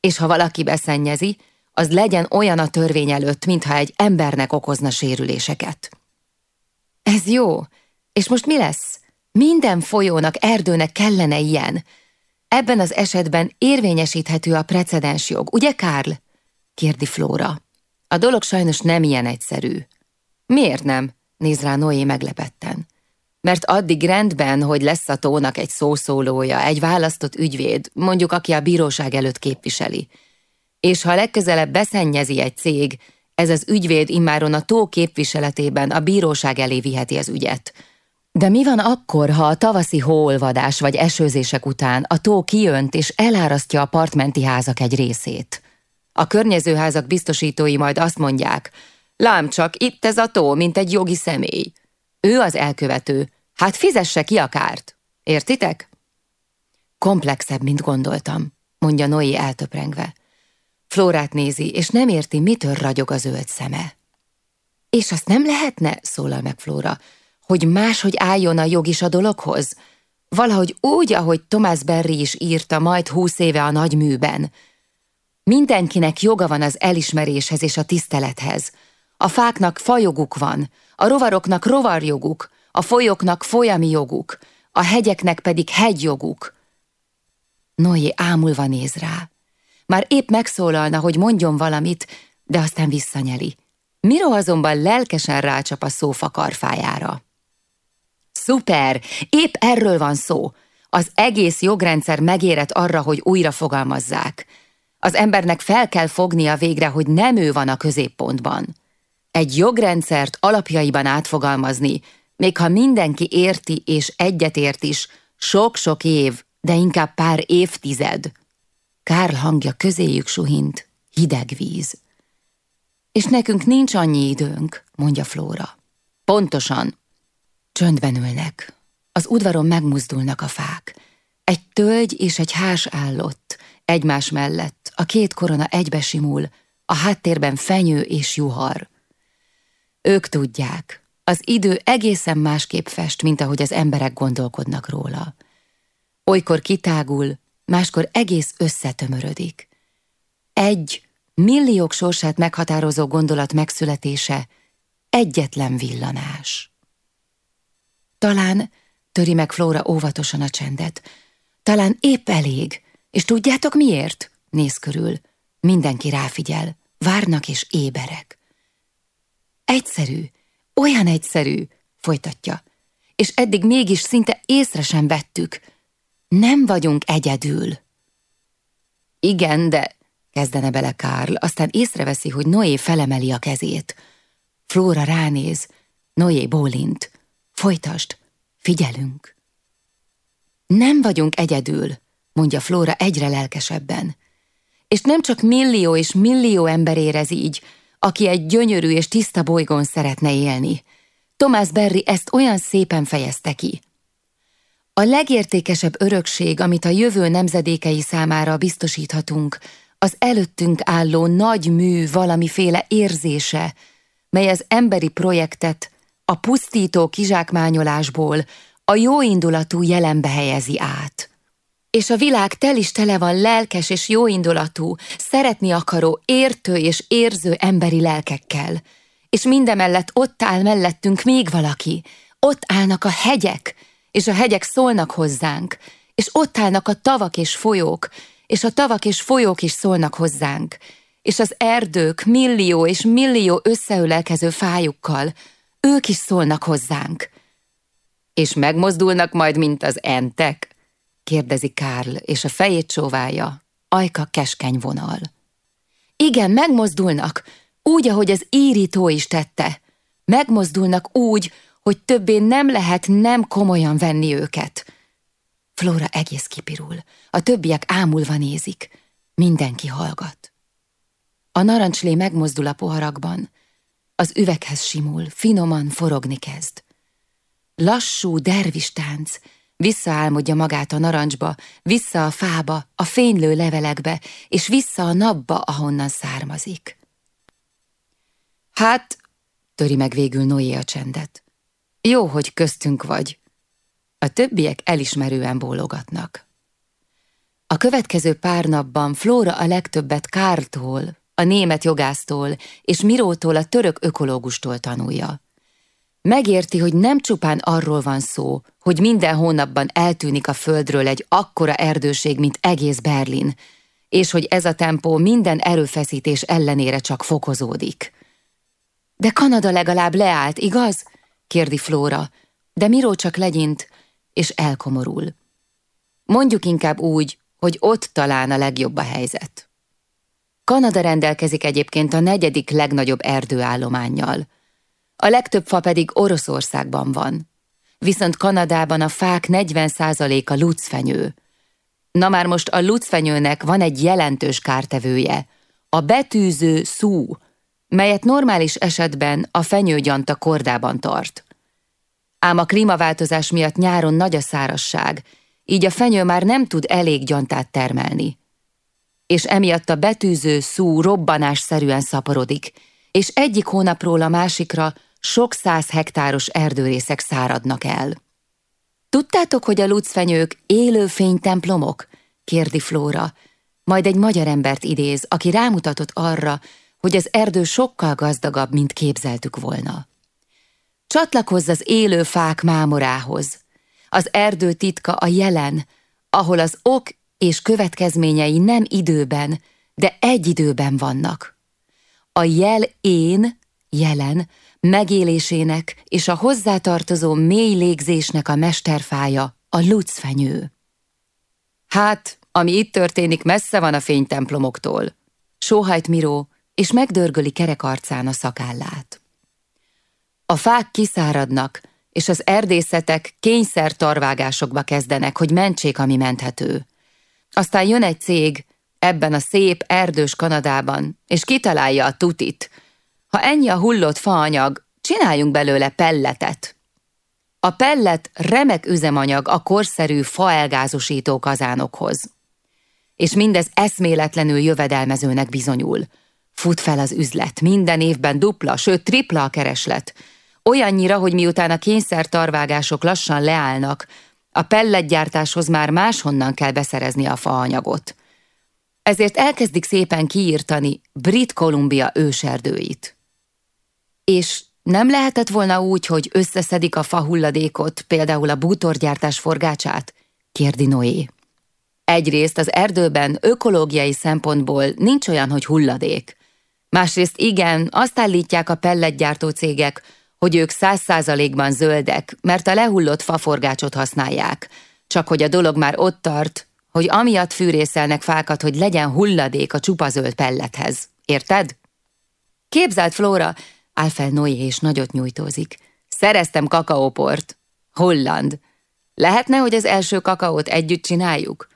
és ha valaki beszennyezi, az legyen olyan a törvény előtt, mintha egy embernek okozna sérüléseket. Ez jó, és most mi lesz? Minden folyónak, erdőnek kellene ilyen. Ebben az esetben érvényesíthető a precedens jog, ugye, Kárl? kérdi Flóra. A dolog sajnos nem ilyen egyszerű. Miért nem? Néz rá Noé meglepetten. Mert addig rendben, hogy lesz a tónak egy szószólója, egy választott ügyvéd, mondjuk aki a bíróság előtt képviseli. És ha legközelebb beszennyezi egy cég, ez az ügyvéd immáron a tó képviseletében a bíróság elé viheti az ügyet. De mi van akkor, ha a tavaszi hóolvadás vagy esőzések után a tó kijönt és elárasztja a partmenti házak egy részét? A környező házak biztosítói majd azt mondják, lám csak itt ez a tó, mint egy jogi személy. Ő az elkövető, hát fizesse ki a kárt. Értitek? Komplexebb, mint gondoltam, mondja Noé eltöprengve. Flórát nézi, és nem érti, mitől ragyog a zöld szeme. És azt nem lehetne, szólal meg Flóra, hogy máshogy álljon a jog is a dologhoz? Valahogy úgy, ahogy Thomas Berry is írta majd húsz éve a nagy műben. Mindenkinek joga van az elismeréshez és a tisztelethez. A fáknak fajoguk van, a rovaroknak rovarjoguk, a folyoknak folyami joguk, a hegyeknek pedig hegyjoguk. Noé ámulva néz rá. Már épp megszólalna, hogy mondjon valamit, de aztán visszanyeli. Miro azonban lelkesen rácsap a szófa karfájára. Szuper! Épp erről van szó. Az egész jogrendszer megérett arra, hogy újra fogalmazzák. Az embernek fel kell fognia végre, hogy nem ő van a középpontban. Egy jogrendszert alapjaiban átfogalmazni, még ha mindenki érti és egyetért is, sok-sok év, de inkább pár évtized. Kárl hangja közéjük suhint, hideg víz. És nekünk nincs annyi időnk, mondja Flóra. Pontosan, Csöndben ülnek. Az udvaron megmuzdulnak a fák. Egy tölgy és egy hás állott, egymás mellett, a két korona egybesimul, a háttérben fenyő és juhar. Ők tudják, az idő egészen másképp fest, mint ahogy az emberek gondolkodnak róla. Olykor kitágul, máskor egész összetömörödik. Egy, milliók sorsát meghatározó gondolat megszületése egyetlen villanás. Talán, töri meg Flóra óvatosan a csendet, talán épp elég, és tudjátok miért? Néz körül. Mindenki ráfigyel, várnak és éberek. Egyszerű, olyan egyszerű, folytatja, és eddig mégis szinte észre sem vettük. Nem vagyunk egyedül. Igen, de kezdene bele Kárl, aztán észreveszi, hogy Noé felemeli a kezét. Flóra ránéz, Noé bólint. Folytasd, figyelünk. Nem vagyunk egyedül, mondja Flóra egyre lelkesebben. És nem csak millió és millió ember érez így, aki egy gyönyörű és tiszta bolygón szeretne élni. Thomas Berry ezt olyan szépen fejezte ki. A legértékesebb örökség, amit a jövő nemzedékei számára biztosíthatunk, az előttünk álló nagy mű valamiféle érzése, mely az emberi projektet a pusztító kizsákmányolásból a jóindulatú jelenbe helyezi át. És a világ tel is tele van lelkes és jóindulatú, szeretni akaró, értő és érző emberi lelkekkel. És mindemellett ott áll mellettünk még valaki, ott állnak a hegyek, és a hegyek szólnak hozzánk, és ott állnak a tavak és folyók, és a tavak és folyók is szólnak hozzánk, és az erdők millió és millió összeölelkező fájukkal, ők is szólnak hozzánk. És megmozdulnak majd, mint az entek? Kérdezi Kárl, és a fejét csóválja. Ajka keskeny vonal. Igen, megmozdulnak, úgy, ahogy az írító is tette. Megmozdulnak úgy, hogy többé nem lehet nem komolyan venni őket. Flóra egész kipirul, a többiek ámulva nézik, mindenki hallgat. A narancslé megmozdul a poharakban, az üveghez simul, finoman forogni kezd. Lassú dervis tánc, visszaálmodja magát a narancsba, vissza a fába, a fénylő levelekbe, és vissza a napba, ahonnan származik. Hát, töri meg végül Noé a csendet. Jó, hogy köztünk vagy. A többiek elismerően bólogatnak. A következő pár napban Flóra a legtöbbet Kártól, a német jogásztól és Mirótól a török ökológustól tanulja. Megérti, hogy nem csupán arról van szó, hogy minden hónapban eltűnik a földről egy akkora erdőség, mint egész Berlin, és hogy ez a tempó minden erőfeszítés ellenére csak fokozódik. De Kanada legalább leállt, igaz? kérdi Flóra, de Miró csak legyint, és elkomorul. Mondjuk inkább úgy, hogy ott talán a legjobb a helyzet. Kanada rendelkezik egyébként a negyedik legnagyobb erdőállományjal. A legtöbb fa pedig Oroszországban van. Viszont Kanadában a fák 40%-a lucfenyő. Na már most a lucfenyőnek van egy jelentős kártevője, a betűző szú, melyet normális esetben a fenyőgyanta kordában tart. Ám a klímaváltozás miatt nyáron nagy a szárasság, így a fenyő már nem tud elég gyantát termelni. És emiatt a betűző szú robbanásszerűen szaporodik, és egyik hónapról a másikra sok száz hektáros erdőrészek száradnak el. Tudtátok, hogy a lucfenyők élő fénytemplomok? kérdi Flóra, majd egy magyar embert idéz, aki rámutatott arra, hogy az erdő sokkal gazdagabb, mint képzeltük volna. Csatlakozz az élő fák mámorához. Az erdő titka a jelen, ahol az ok és következményei nem időben, de egy időben vannak. A jel én, jelen, megélésének és a hozzátartozó mély légzésnek a mesterfája a lucfenyő. Hát, ami itt történik, messze van a fénytemplomoktól. Sóhajt Miró, és megdörgöli kerek arcán a szakállát. A fák kiszáradnak, és az erdészetek kényszer tarvágásokba kezdenek, hogy mentsék, ami menthető. Aztán jön egy cég, ebben a szép erdős Kanadában, és kitalálja a tutit. Ha ennyi a hullott faanyag, csináljunk belőle pelletet. A pellet remek üzemanyag a korszerű faelgázosító kazánokhoz. És mindez eszméletlenül jövedelmezőnek bizonyul. Fut fel az üzlet, minden évben dupla, sőt tripla a kereslet – Olyannyira, hogy miután a kényszertarvágások lassan leállnak, a pelletgyártáshoz már máshonnan kell beszerezni a faanyagot. Ezért elkezdik szépen kiírtani Brit Kolumbia őserdőit. És nem lehetett volna úgy, hogy összeszedik a fahulladékot, például a bútorgyártás forgácsát? kérdi Noé. Egyrészt az erdőben ökológiai szempontból nincs olyan, hogy hulladék. Másrészt igen, azt állítják a pelletgyártó cégek, hogy ők száz százalékban zöldek, mert a lehullott faforgácsot használják, csak hogy a dolog már ott tart, hogy amiatt fűrészelnek fákat, hogy legyen hulladék a csupa zöld pellethez. Érted? Képzelt Flóra, áll fel Noé és nagyot nyújtózik. Szereztem kakaóport. Holland. Lehetne, hogy az első kakaót együtt csináljuk?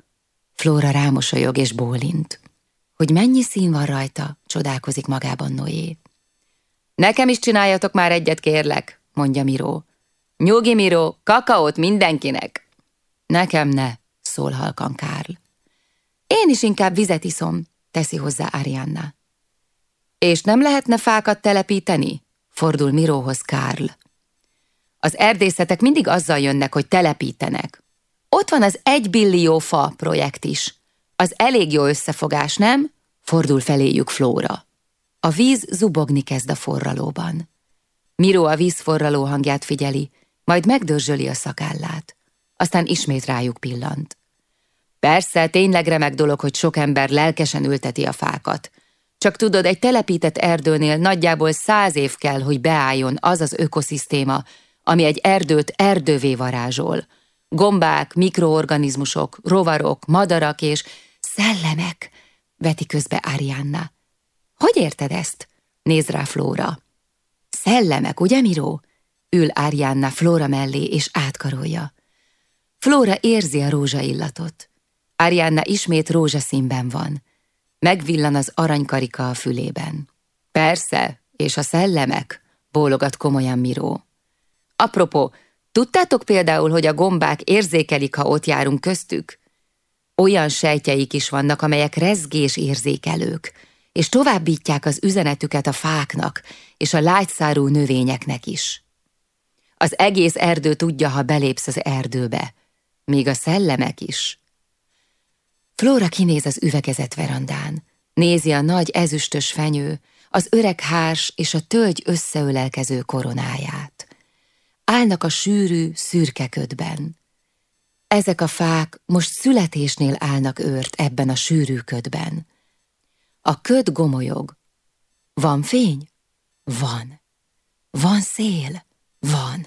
Flóra rámosolyog és bólint. Hogy mennyi szín van rajta, csodálkozik magában Noé. Nekem is csináljatok már egyet, kérlek, mondja Miró. Nyugi, Miró, kakaót mindenkinek. Nekem ne, szól halkan Kárl. Én is inkább vizet iszom, teszi hozzá Arianna. És nem lehetne fákat telepíteni? Fordul Miróhoz Kárl. Az erdészetek mindig azzal jönnek, hogy telepítenek. Ott van az egy billió fa projekt is. Az elég jó összefogás, nem? Fordul feléjük Flóra. A víz zubogni kezd a forralóban. Miró a vízforraló hangját figyeli, majd megdörzsöli a szakállát. Aztán ismét rájuk pillant. Persze, tényleg remek dolog, hogy sok ember lelkesen ülteti a fákat. Csak tudod, egy telepített erdőnél nagyjából száz év kell, hogy beálljon az az ökoszisztéma, ami egy erdőt erdővé varázsol. Gombák, mikroorganizmusok, rovarok, madarak és szellemek, veti közbe Arianna. Hogy érted ezt? Néz rá Flóra. Szellemek, ugye, Miró? Ül Arianna Flóra mellé és átkarolja. Flóra érzi a rózsaillatot. Arianna ismét rózsaszínben van. Megvillan az aranykarika a fülében. Persze, és a szellemek, bólogat komolyan Miró. Apropó, tudtátok például, hogy a gombák érzékelik, ha ott járunk köztük? Olyan sejtjeik is vannak, amelyek rezgés érzékelők, és továbbítják az üzenetüket a fáknak és a lágyszárú növényeknek is. Az egész erdő tudja, ha belépsz az erdőbe, még a szellemek is. Flóra kinéz az üvegezett verandán, nézi a nagy ezüstös fenyő, az öreg hárs és a tölgy összeölelkező koronáját. Állnak a sűrű, szürke ködben. Ezek a fák most születésnél állnak őrt ebben a sűrű ködben. A köd gomolyog. Van fény? Van. Van szél? Van.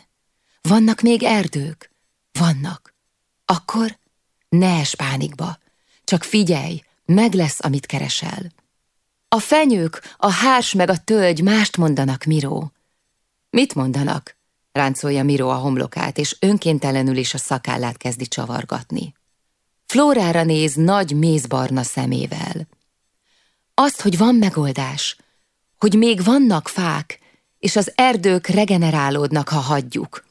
Vannak még erdők? Vannak. Akkor ne es pánikba. Csak figyelj, meg lesz, amit keresel. A fenyők, a hárs meg a tölgy mást mondanak, Miró. Mit mondanak? ráncolja Miró a homlokát, és önkéntelenül is a szakállát kezdi csavargatni. Flórára néz nagy mézbarna szemével. Azt, hogy van megoldás, hogy még vannak fák, és az erdők regenerálódnak, ha hagyjuk.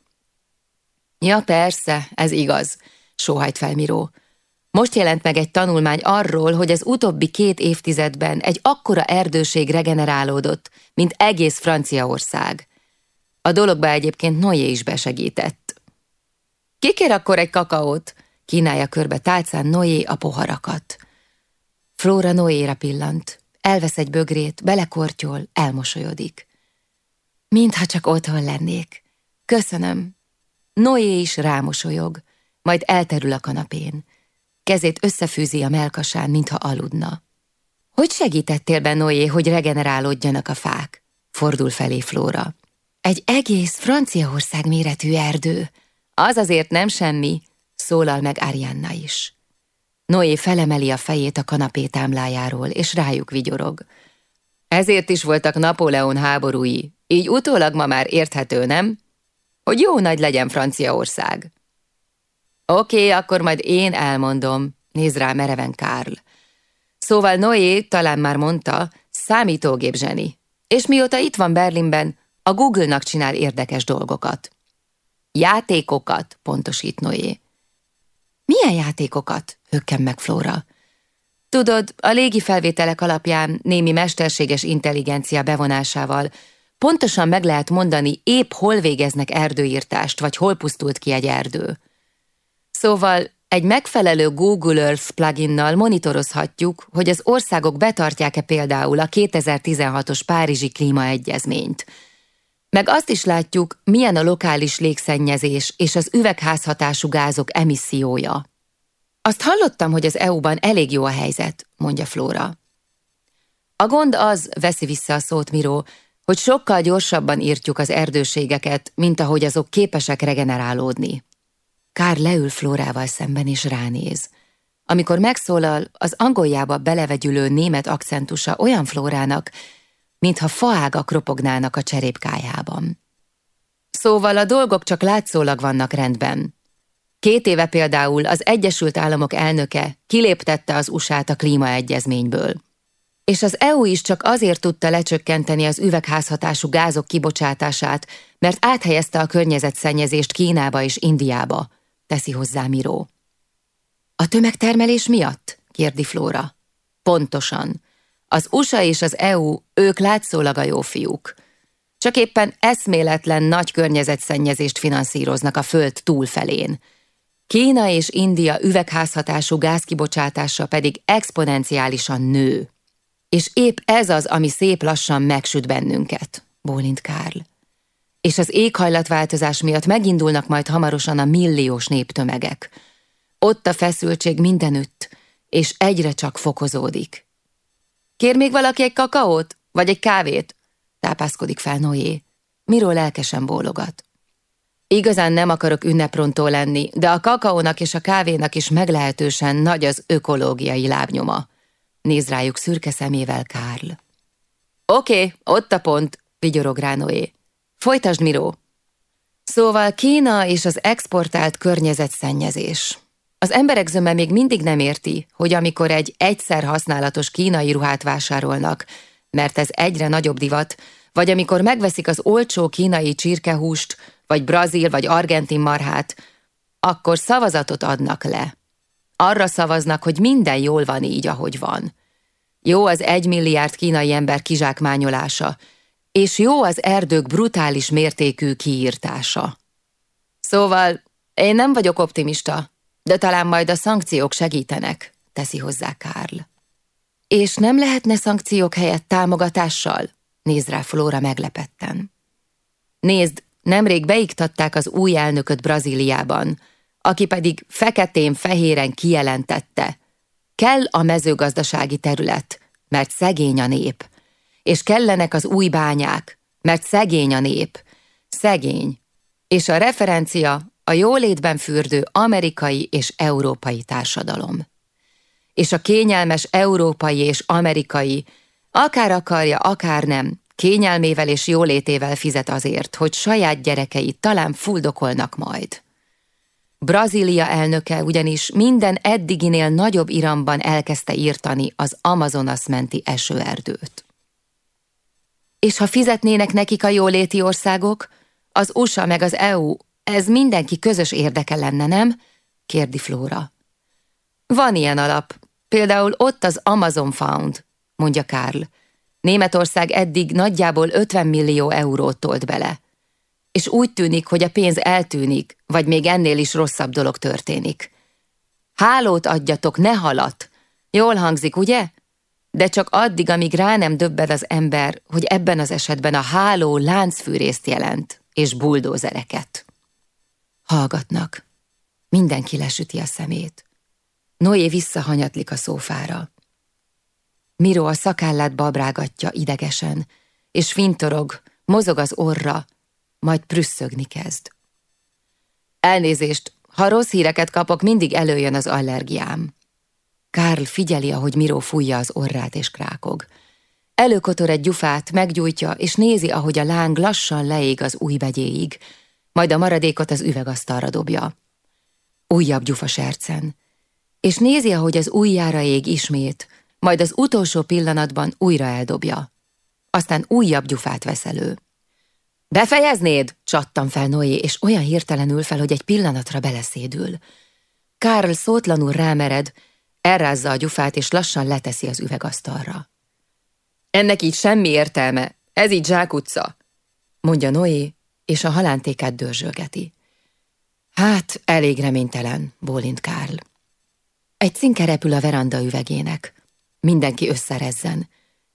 Ja, persze, ez igaz, sóhajt fel Miró. Most jelent meg egy tanulmány arról, hogy az utóbbi két évtizedben egy akkora erdőség regenerálódott, mint egész Franciaország. A dologba egyébként Noé is besegített. Kikér akkor egy kakaót? Kínálja körbe tálcán Noé a poharakat. Flóra Noéra pillant, elvesz egy bögrét, belekortyol, elmosolyodik. Mintha csak otthon lennék. Köszönöm. Noé is rámosolyog, majd elterül a kanapén. Kezét összefűzi a melkasán, mintha aludna. Hogy segítettél be, Noé, hogy regenerálódjanak a fák? Fordul felé Flóra. Egy egész Franciaország méretű erdő. Az azért nem semmi, szólal meg Arianna is. Noé felemeli a fejét a kanapé támlájáról, és rájuk vigyorog. Ezért is voltak Napóleon háborúi, így utólag ma már érthető, nem? Hogy jó nagy legyen Franciaország. Oké, akkor majd én elmondom, néz rá mereven Kárl. Szóval Noé talán már mondta, számítógép zseni. És mióta itt van Berlinben, a Google-nak csinál érdekes dolgokat. Játékokat, pontosít Noé. Milyen játékokat? hökken meg Flóra. Tudod, a légi felvételek alapján némi mesterséges intelligencia bevonásával pontosan meg lehet mondani, épp hol végeznek erdőírtást, vagy hol pusztult ki egy erdő. Szóval egy megfelelő Google Earth pluginnal monitorozhatjuk, hogy az országok betartják-e például a 2016-os Párizsi klímaegyezményt. Meg azt is látjuk, milyen a lokális légszennyezés és az üvegházhatású gázok emissziója. Azt hallottam, hogy az EU-ban elég jó a helyzet, mondja Flóra. A gond az, veszi vissza a szót Miró, hogy sokkal gyorsabban írtjuk az erdőségeket, mint ahogy azok képesek regenerálódni. Kár leül Flórával szemben és ránéz. Amikor megszólal, az angoljába belevegyülő német akcentusa olyan Flórának, mintha faágak ropognának a cserépkájában. Szóval a dolgok csak látszólag vannak rendben. Két éve például az Egyesült Államok elnöke kiléptette az USA-t a klímaegyezményből. És az EU is csak azért tudta lecsökkenteni az üvegházhatású gázok kibocsátását, mert áthelyezte a környezetszennyezést Kínába és Indiába, teszi hozzá Miró. A tömegtermelés miatt? kérdi Flóra. Pontosan. Az USA és az EU, ők látszólag a jó fiúk. Csak éppen eszméletlen nagy környezetszennyezést finanszíroznak a föld túlfelén. Kína és India üvegházhatású gázkibocsátása pedig exponenciálisan nő. És épp ez az, ami szép lassan megsüt bennünket, bólint Kárl. És az éghajlatváltozás miatt megindulnak majd hamarosan a milliós néptömegek. Ott a feszültség mindenütt, és egyre csak fokozódik. Kér még valaki egy kakaót? Vagy egy kávét? Tápászkodik fel Noé. Miről lelkesen bólogat. Igazán nem akarok ünneprontó lenni, de a kakaónak és a kávénak is meglehetősen nagy az ökológiai lábnyoma. Néz rájuk szürke szemével Kárl. Oké, okay, ott a pont, vigyorog rá Noé. Folytasd, Miró. Szóval Kína és az exportált környezetszennyezés. Az emberek zöme még mindig nem érti, hogy amikor egy egyszer használatos kínai ruhát vásárolnak, mert ez egyre nagyobb divat, vagy amikor megveszik az olcsó kínai csirkehúst, vagy brazil vagy argentin marhát, akkor szavazatot adnak le. Arra szavaznak, hogy minden jól van így, ahogy van. Jó az egymilliárd kínai ember kizsákmányolása, és jó az erdők brutális mértékű kiírtása. Szóval én nem vagyok optimista, de talán majd a szankciók segítenek, teszi hozzá Kárl. És nem lehetne szankciók helyett támogatással? Néz rá Flóra meglepetten. Nézd, nemrég beiktatták az új elnököt Brazíliában, aki pedig feketén-fehéren kijelentette. Kell a mezőgazdasági terület, mert szegény a nép. És kellenek az új bányák, mert szegény a nép. Szegény. És a referencia a jólétben fürdő amerikai és európai társadalom. És a kényelmes európai és amerikai, akár akarja, akár nem, kényelmével és jólétével fizet azért, hogy saját gyerekei talán fuldokolnak majd. Brazília elnöke ugyanis minden eddiginél nagyobb iramban elkezdte írtani az Amazonas menti esőerdőt. És ha fizetnének nekik a jóléti országok, az USA meg az EU ez mindenki közös érdeke lenne, nem? kérdi Flóra. Van ilyen alap, például ott az Amazon Found, mondja Karl. Németország eddig nagyjából 50 millió eurót tolt bele. És úgy tűnik, hogy a pénz eltűnik, vagy még ennél is rosszabb dolog történik. Hálót adjatok, ne halat! Jól hangzik, ugye? De csak addig, amíg rá nem döbbed az ember, hogy ebben az esetben a háló láncfűrészt jelent, és buldózereket. Hallgatnak. Mindenki lesüti a szemét. Noé visszahanyatlik a szófára. Miro a szakállát babrágatja idegesen, és fintorog, mozog az orra, majd prüsszögni kezd. Elnézést, ha rossz híreket kapok, mindig előjön az allergiám. Karl figyeli, ahogy Miro fújja az orrát és krákog. Előkotor egy gyufát, meggyújtja, és nézi, ahogy a láng lassan leég az új begyéig, majd a maradékot az üvegasztalra dobja. Újabb gyufa sercen, és nézi, ahogy az ujjára ég ismét, majd az utolsó pillanatban újra eldobja. Aztán újabb gyufát vesz elő. Befejeznéd? csattam fel Noé, és olyan hirtelenül fel, hogy egy pillanatra beleszédül. Karl szótlanul rámered, elrázza a gyufát, és lassan leteszi az üvegasztalra. Ennek így semmi értelme, ez így zsákutca, mondja Noé, és a halántékát dörzsölgeti. Hát, elég reménytelen, bólint Kárl. Egy cinke repül a veranda üvegének. Mindenki összerezzen.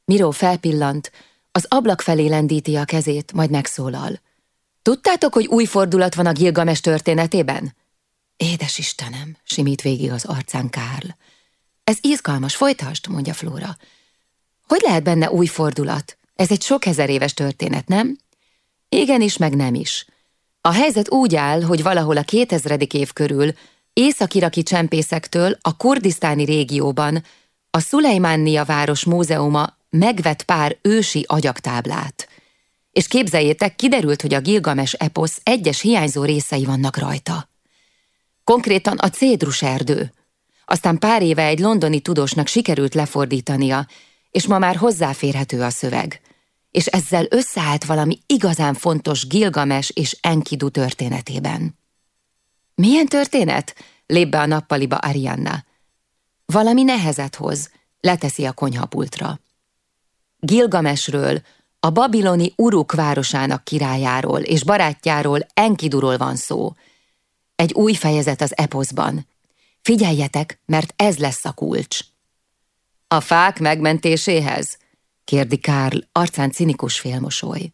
Miró felpillant, az ablak felé lendíti a kezét, majd megszólal. Tudtátok, hogy új fordulat van a Gilgames történetében? Édes Istenem, simít végig az arcán Kárl. Ez izgalmas, folytasd, mondja Flóra. Hogy lehet benne új fordulat? Ez egy sok ezer éves történet, nem? Igenis, meg nem is. A helyzet úgy áll, hogy valahol a 2000. év körül észak-iraki csempészektől a kurdisztáni régióban a Szulejmánnia város múzeuma megvet pár ősi agyaktáblát. És képzeljétek, kiderült, hogy a Gilgames eposz egyes hiányzó részei vannak rajta. Konkrétan a cédrus erdő. Aztán pár éve egy londoni tudósnak sikerült lefordítania, és ma már hozzáférhető a szöveg. És ezzel összeállt valami igazán fontos Gilgames és Enkidu történetében. Milyen történet? Lép be a nappaliba Arianna. Valami nehezet hoz, leteszi a konyhapultra. Gilgamesről, a babiloni Uruk városának királyáról és barátjáról Enkiduról van szó. Egy új fejezet az eposzban. Figyeljetek, mert ez lesz a kulcs. A fák megmentéséhez? kérdi Karl, arcán cinikus félmosoly.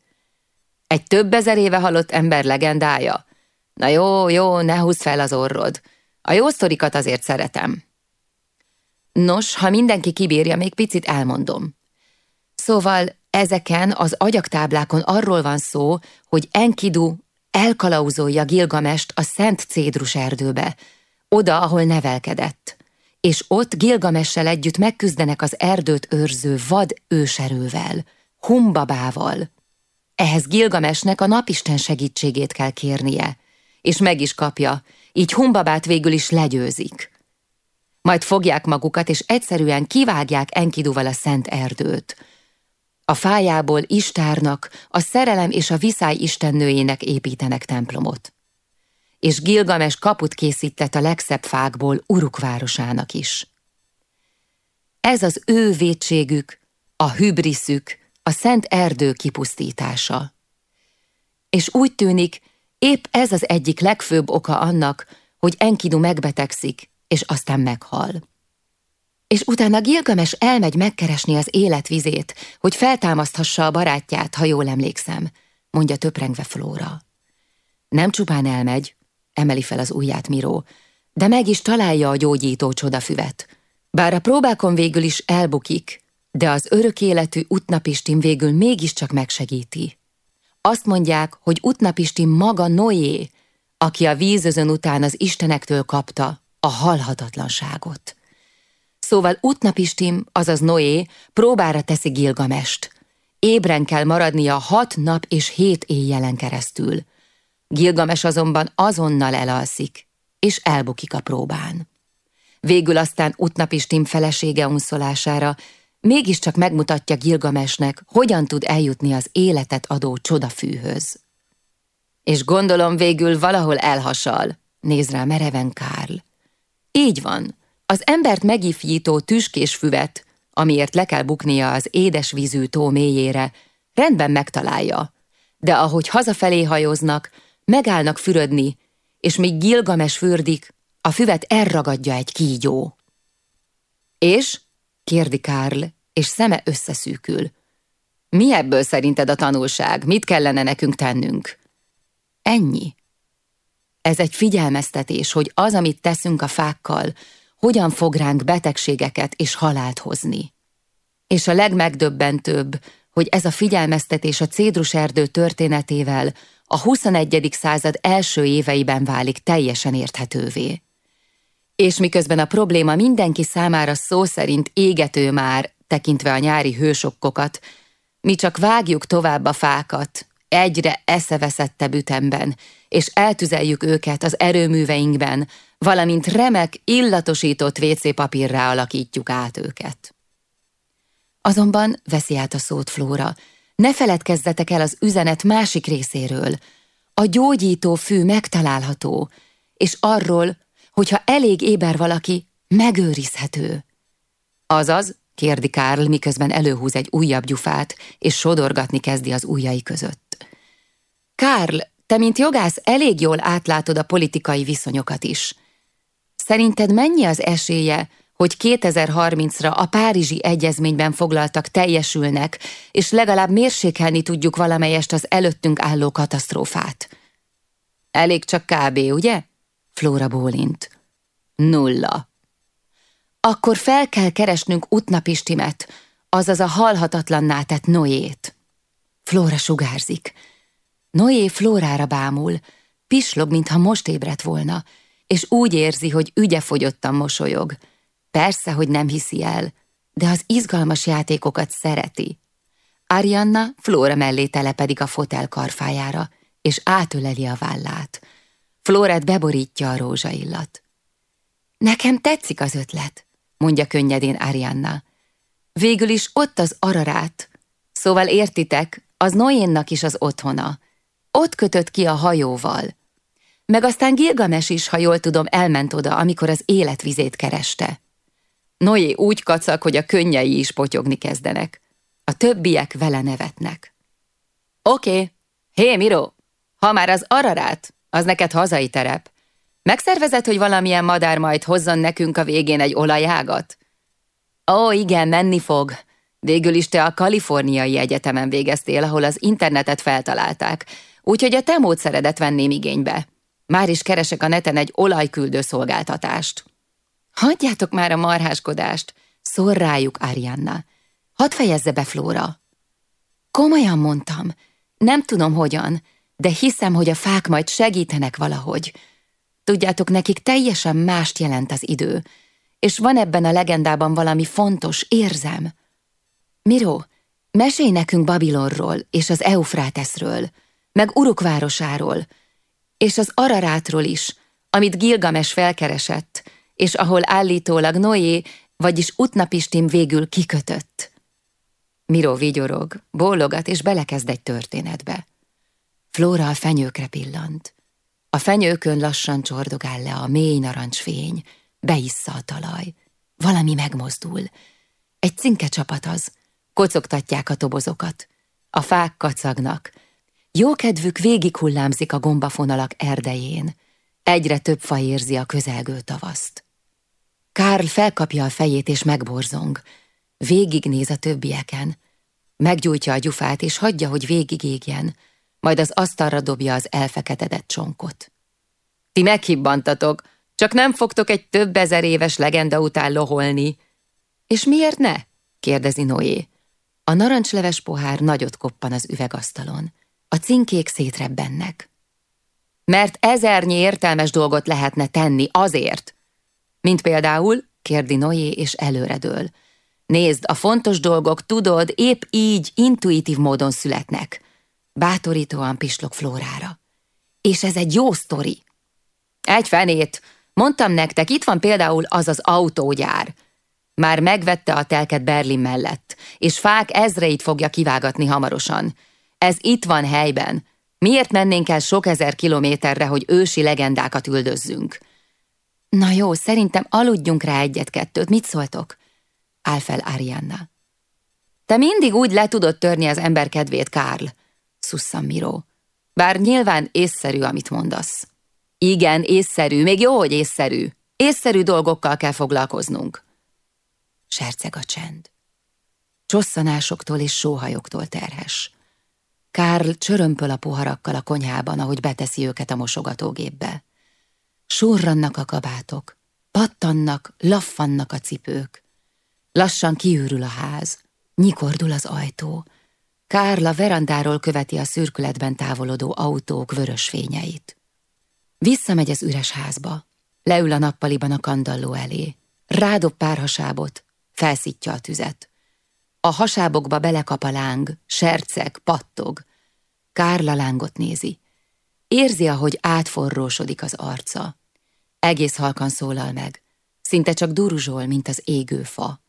Egy több ezer éve halott ember legendája? Na jó, jó, ne húzd fel az orrod. A jó sztorikat azért szeretem. Nos, ha mindenki kibírja, még picit elmondom. Szóval ezeken az agyaktáblákon arról van szó, hogy Enkidu elkalauzolja Gilgamest a Szent Cédrus erdőbe, oda, ahol nevelkedett. És ott Gilgamessel együtt megküzdenek az erdőt őrző vad őserővel, Humbabával. Ehhez Gilgamesnek a napisten segítségét kell kérnie, és meg is kapja, így Humbabát végül is legyőzik. Majd fogják magukat, és egyszerűen kivágják Enkiduval a szent erdőt. A fájából Istárnak, a szerelem és a viszály istennőjének építenek templomot. És Gilgames kaput készített a legszebb fákból Uruk városának is. Ez az ő vétségük, a hübriszük, a szent erdő kipusztítása. És úgy tűnik, épp ez az egyik legfőbb oka annak, hogy Enkidu megbetegszik, és aztán meghal. És utána Gilgames elmegy megkeresni az életvizét, hogy feltámaszthassa a barátját, ha jól emlékszem, mondja töprengve Flóra. Nem csupán elmegy, emeli fel az ujját Miró, de meg is találja a gyógyító csodafüvet. Bár a próbákon végül is elbukik, de az örök életű Utnapistim végül mégiscsak megsegíti. Azt mondják, hogy Utnapistim maga Noé, aki a vízözön után az istenektől kapta a halhatatlanságot. Szóval Utnapistim, azaz Noé, próbára teszi Gilgamest. Ébren kell maradnia hat nap és hét éjjelen keresztül. Gilgames azonban azonnal elalszik, és elbukik a próbán. Végül aztán Utnapistim felesége unszolására mégiscsak megmutatja Gilgamesnek, hogyan tud eljutni az életet adó csodafűhöz. És gondolom végül valahol elhasal, néz rá mereven Kárl. Így van, az embert megifjító tüskés füvet, amiért le kell buknia az édes vízű tó mélyére, rendben megtalálja, de ahogy hazafelé hajóznak, megállnak fürödni, és míg Gilgames fürdik, a füvet elragadja egy kígyó. És? kérdi Kárl, és szeme összeszűkül. Mi ebből szerinted a tanulság? Mit kellene nekünk tennünk? Ennyi. Ez egy figyelmeztetés, hogy az, amit teszünk a fákkal, hogyan fog ránk betegségeket és halált hozni. És a legmegdöbbentőbb, hogy ez a figyelmeztetés a cédruserdő történetével a 21. század első éveiben válik teljesen érthetővé. És miközben a probléma mindenki számára szó szerint égető már, tekintve a nyári hősokkokat, mi csak vágjuk tovább a fákat, egyre eszeveszettebb ütemben, és eltüzeljük őket az erőműveinkben, valamint remek, illatosított WC papírrá alakítjuk át őket. Azonban veszi át a szót Flóra, ne feledkezzetek el az üzenet másik részéről. A gyógyító fű megtalálható, és arról, hogyha elég éber valaki, megőrizhető. Azaz, kérdi Kárl, miközben előhúz egy újabb gyufát, és sodorgatni kezdi az ujjai között. Kárl, te mint jogász elég jól átlátod a politikai viszonyokat is. Szerinted mennyi az esélye, hogy 2030-ra a Párizsi Egyezményben foglaltak teljesülnek, és legalább mérsékelni tudjuk valamelyest az előttünk álló katasztrófát? Elég csak kb., ugye? Flóra bólint. Nulla. Akkor fel kell keresnünk Utnapistimet, azaz a halhatatlanná tett Noét. Flóra sugárzik. Noé Flórára bámul, pislog, mintha most ébredt volna, és úgy érzi, hogy ügye fogyottan mosolyog. Persze, hogy nem hiszi el, de az izgalmas játékokat szereti. Arianna Flóra mellé telepedik a fotel karfájára, és átöleli a vállát. Flórát beborítja a rózsaillat. Nekem tetszik az ötlet, mondja könnyedén Arianna. Végül is ott az Ararát. Szóval értitek, az Noénnak is az otthona. Ott kötött ki a hajóval. Meg aztán Gilgames is, ha jól tudom, elment oda, amikor az életvizét kereste. Noé úgy kacag, hogy a könnyei is potyogni kezdenek. A többiek vele nevetnek. Oké, hé Miro, ha már az Ararát, az neked hazai terep. Megszervezed, hogy valamilyen madár majd hozzon nekünk a végén egy olajágat? Ó, igen, menni fog. Végül is te a Kaliforniai Egyetemen végeztél, ahol az internetet feltalálták, úgyhogy a te módszeredet venném igénybe. Már is keresek a neten egy olajküldő szolgáltatást. Hagyjátok már a marháskodást, szól rájuk Arianna. Hadd fejezze be Flóra. Komolyan mondtam, nem tudom hogyan, de hiszem, hogy a fák majd segítenek valahogy. Tudjátok, nekik teljesen mást jelent az idő, és van ebben a legendában valami fontos, érzem. Miro, mesélj nekünk Babilonról és az Eufráteszről, meg Uruk városáról, és az Ararátról is, amit Gilgames felkeresett, és ahol állítólag Noé, vagyis Utnapistim végül kikötött. Miro vigyorog, bólogat és belekezd egy történetbe. Flóra a fenyőkre pillant. A fenyőkön lassan csordogál le a mély narancsfény, beissza a talaj. Valami megmozdul. Egy cinke csapat az. Kocogtatják a tobozokat. A fák kacagnak. Jókedvük végig hullámzik a gombafonalak erdején. Egyre több fa érzi a közelgő tavaszt. Kárl felkapja a fejét és megborzong. Végignéz a többieken. Meggyújtja a gyufát és hagyja, hogy végigégjen majd az asztalra dobja az elfeketedett csonkot. Ti meghibbantatok, csak nem fogtok egy több ezer éves legenda után loholni. És miért ne? kérdezi Noé. A narancsleves pohár nagyot koppan az üvegasztalon. A cinkék szétrebbennek. Mert ezernyi értelmes dolgot lehetne tenni azért. Mint például, kérdi Noé, és előredől. Nézd, a fontos dolgok, tudod, épp így, intuitív módon születnek. Bátorítóan pislog Flórára. És ez egy jó sztori. Egy fenét. Mondtam nektek, itt van például az az autógyár. Már megvette a telket Berlin mellett, és fák ezreit fogja kivágatni hamarosan. Ez itt van helyben. Miért mennénk el sok ezer kilométerre, hogy ősi legendákat üldözzünk? Na jó, szerintem aludjunk rá egyet-kettőt. Mit szóltok? Áll fel Arianna. Te mindig úgy le tudod törni az ember kedvét, Kárl szusszam Miró. Bár nyilván észszerű, amit mondasz. Igen, észszerű, még jó, hogy észszerű. Észszerű dolgokkal kell foglalkoznunk. Serceg a csend. Csosszanásoktól és sóhajoktól terhes. Kárl csörömpöl a poharakkal a konyhában, ahogy beteszi őket a mosogatógépbe. Surrannak a kabátok, pattannak, laffannak a cipők. Lassan kiürül a ház, nyikordul az ajtó, Kárla verandáról követi a szürkületben távolodó autók vörös fényeit. Visszamegy az üres házba, leül a nappaliban a kandalló elé, rádob pár hasábot, felszítja a tüzet. A hasábokba belekap a láng, serceg, pattog. Kárla lángot nézi. Érzi, ahogy átforrósodik az arca. Egész halkan szólal meg. Szinte csak duruzsol, mint az égő fa.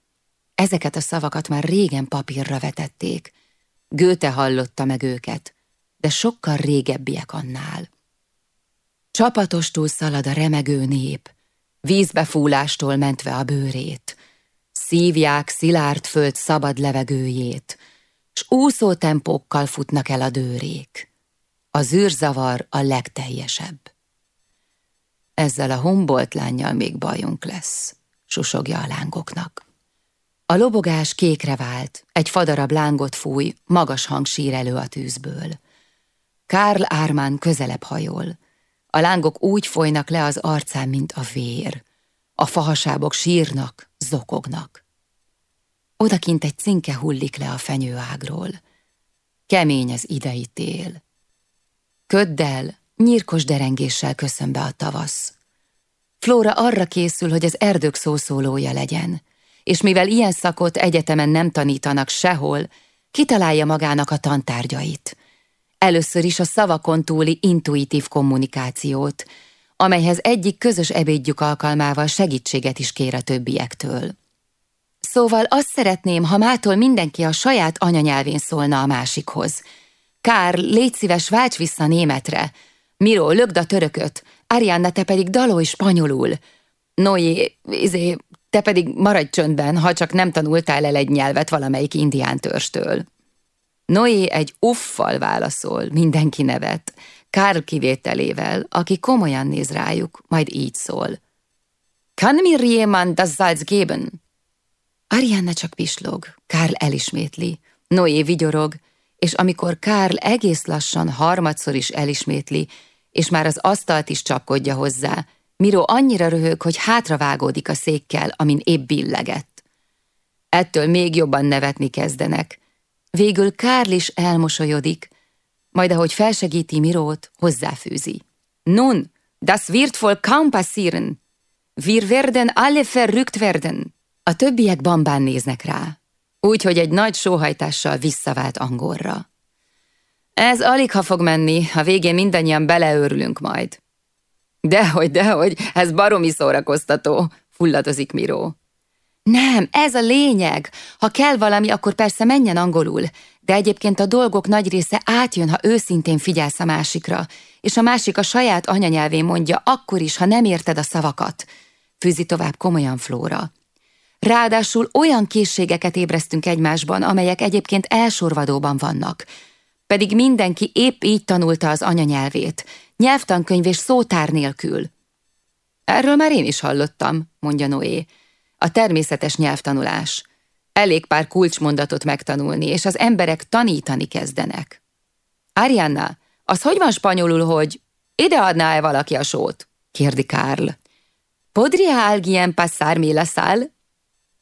Ezeket a szavakat már régen papírra vetették, Gőte hallotta meg őket, de sokkal régebbiek annál. Csapatostul szalad a remegő nép, vízbefúlástól mentve a bőrét, szívják szilárd föld szabad levegőjét, s úszó tempókkal futnak el a dőrék. A zűrzavar a legteljesebb. Ezzel a Humboldt lányjal még bajunk lesz, susogja a lángoknak. A lobogás kékre vált, egy fadarab lángot fúj, magas hang sír elő a tűzből. Karl Ármán közelebb hajol. A lángok úgy folynak le az arcán, mint a vér. A fahasábok sírnak, zokognak. Odakint egy cinke hullik le a fenyőágról. Kemény az idei tél. Köddel, nyírkos derengéssel köszön be a tavasz. Flóra arra készül, hogy az erdők szószólója legyen – és mivel ilyen szakot egyetemen nem tanítanak sehol, kitalálja magának a tantárgyait. Először is a szavakon túli intuitív kommunikációt, amelyhez egyik közös ebédjük alkalmával segítséget is kér a többiektől. Szóval azt szeretném, ha mától mindenki a saját anyanyelvén szólna a másikhoz. Kár, légy szíves, válts vissza németre. Miró, lögd a törököt. Arianna, te pedig dalolj spanyolul. Noé, izé, te pedig maradj csöndben, ha csak nem tanultál el egy nyelvet valamelyik indián törstől. Noé egy uffal válaszol, mindenki nevet. Karl kivételével, aki komolyan néz rájuk, majd így szól. Kann mir jemand das Salz geben? Arianna csak pislog, Karl elismétli, Noé vigyorog, és amikor Karl egész lassan harmadszor is elismétli, és már az asztalt is csapkodja hozzá, Miro annyira röhög, hogy hátravágódik a székkel, amin épp billegett. Ettől még jobban nevetni kezdenek. Végül Karl is elmosolyodik, majd ahogy felsegíti Mirót, hozzáfűzi. Nun, das wird voll kaum passieren. Wir werden alle verrückt werden. A többiek bambán néznek rá, úgyhogy egy nagy sóhajtással visszavált angolra. Ez alig ha fog menni, a végén mindannyian beleőrülünk majd. Dehogy, dehogy, ez baromi szórakoztató, fulladozik Miró. Nem, ez a lényeg. Ha kell valami, akkor persze menjen angolul, de egyébként a dolgok nagy része átjön, ha őszintén figyelsz a másikra, és a másik a saját anyanyelvén mondja, akkor is, ha nem érted a szavakat. Fűzi tovább komolyan Flóra. Ráadásul olyan készségeket ébresztünk egymásban, amelyek egyébként elsorvadóban vannak. Pedig mindenki épp így tanulta az anyanyelvét, nyelvtankönyv és szótár nélkül. Erről már én is hallottam, mondja Noé. A természetes nyelvtanulás. Elég pár kulcsmondatot megtanulni, és az emberek tanítani kezdenek. Arianna, az hogy van spanyolul, hogy ide adná-e valaki a sót? kérdi Karl. Podria alguien pasar mi la sal?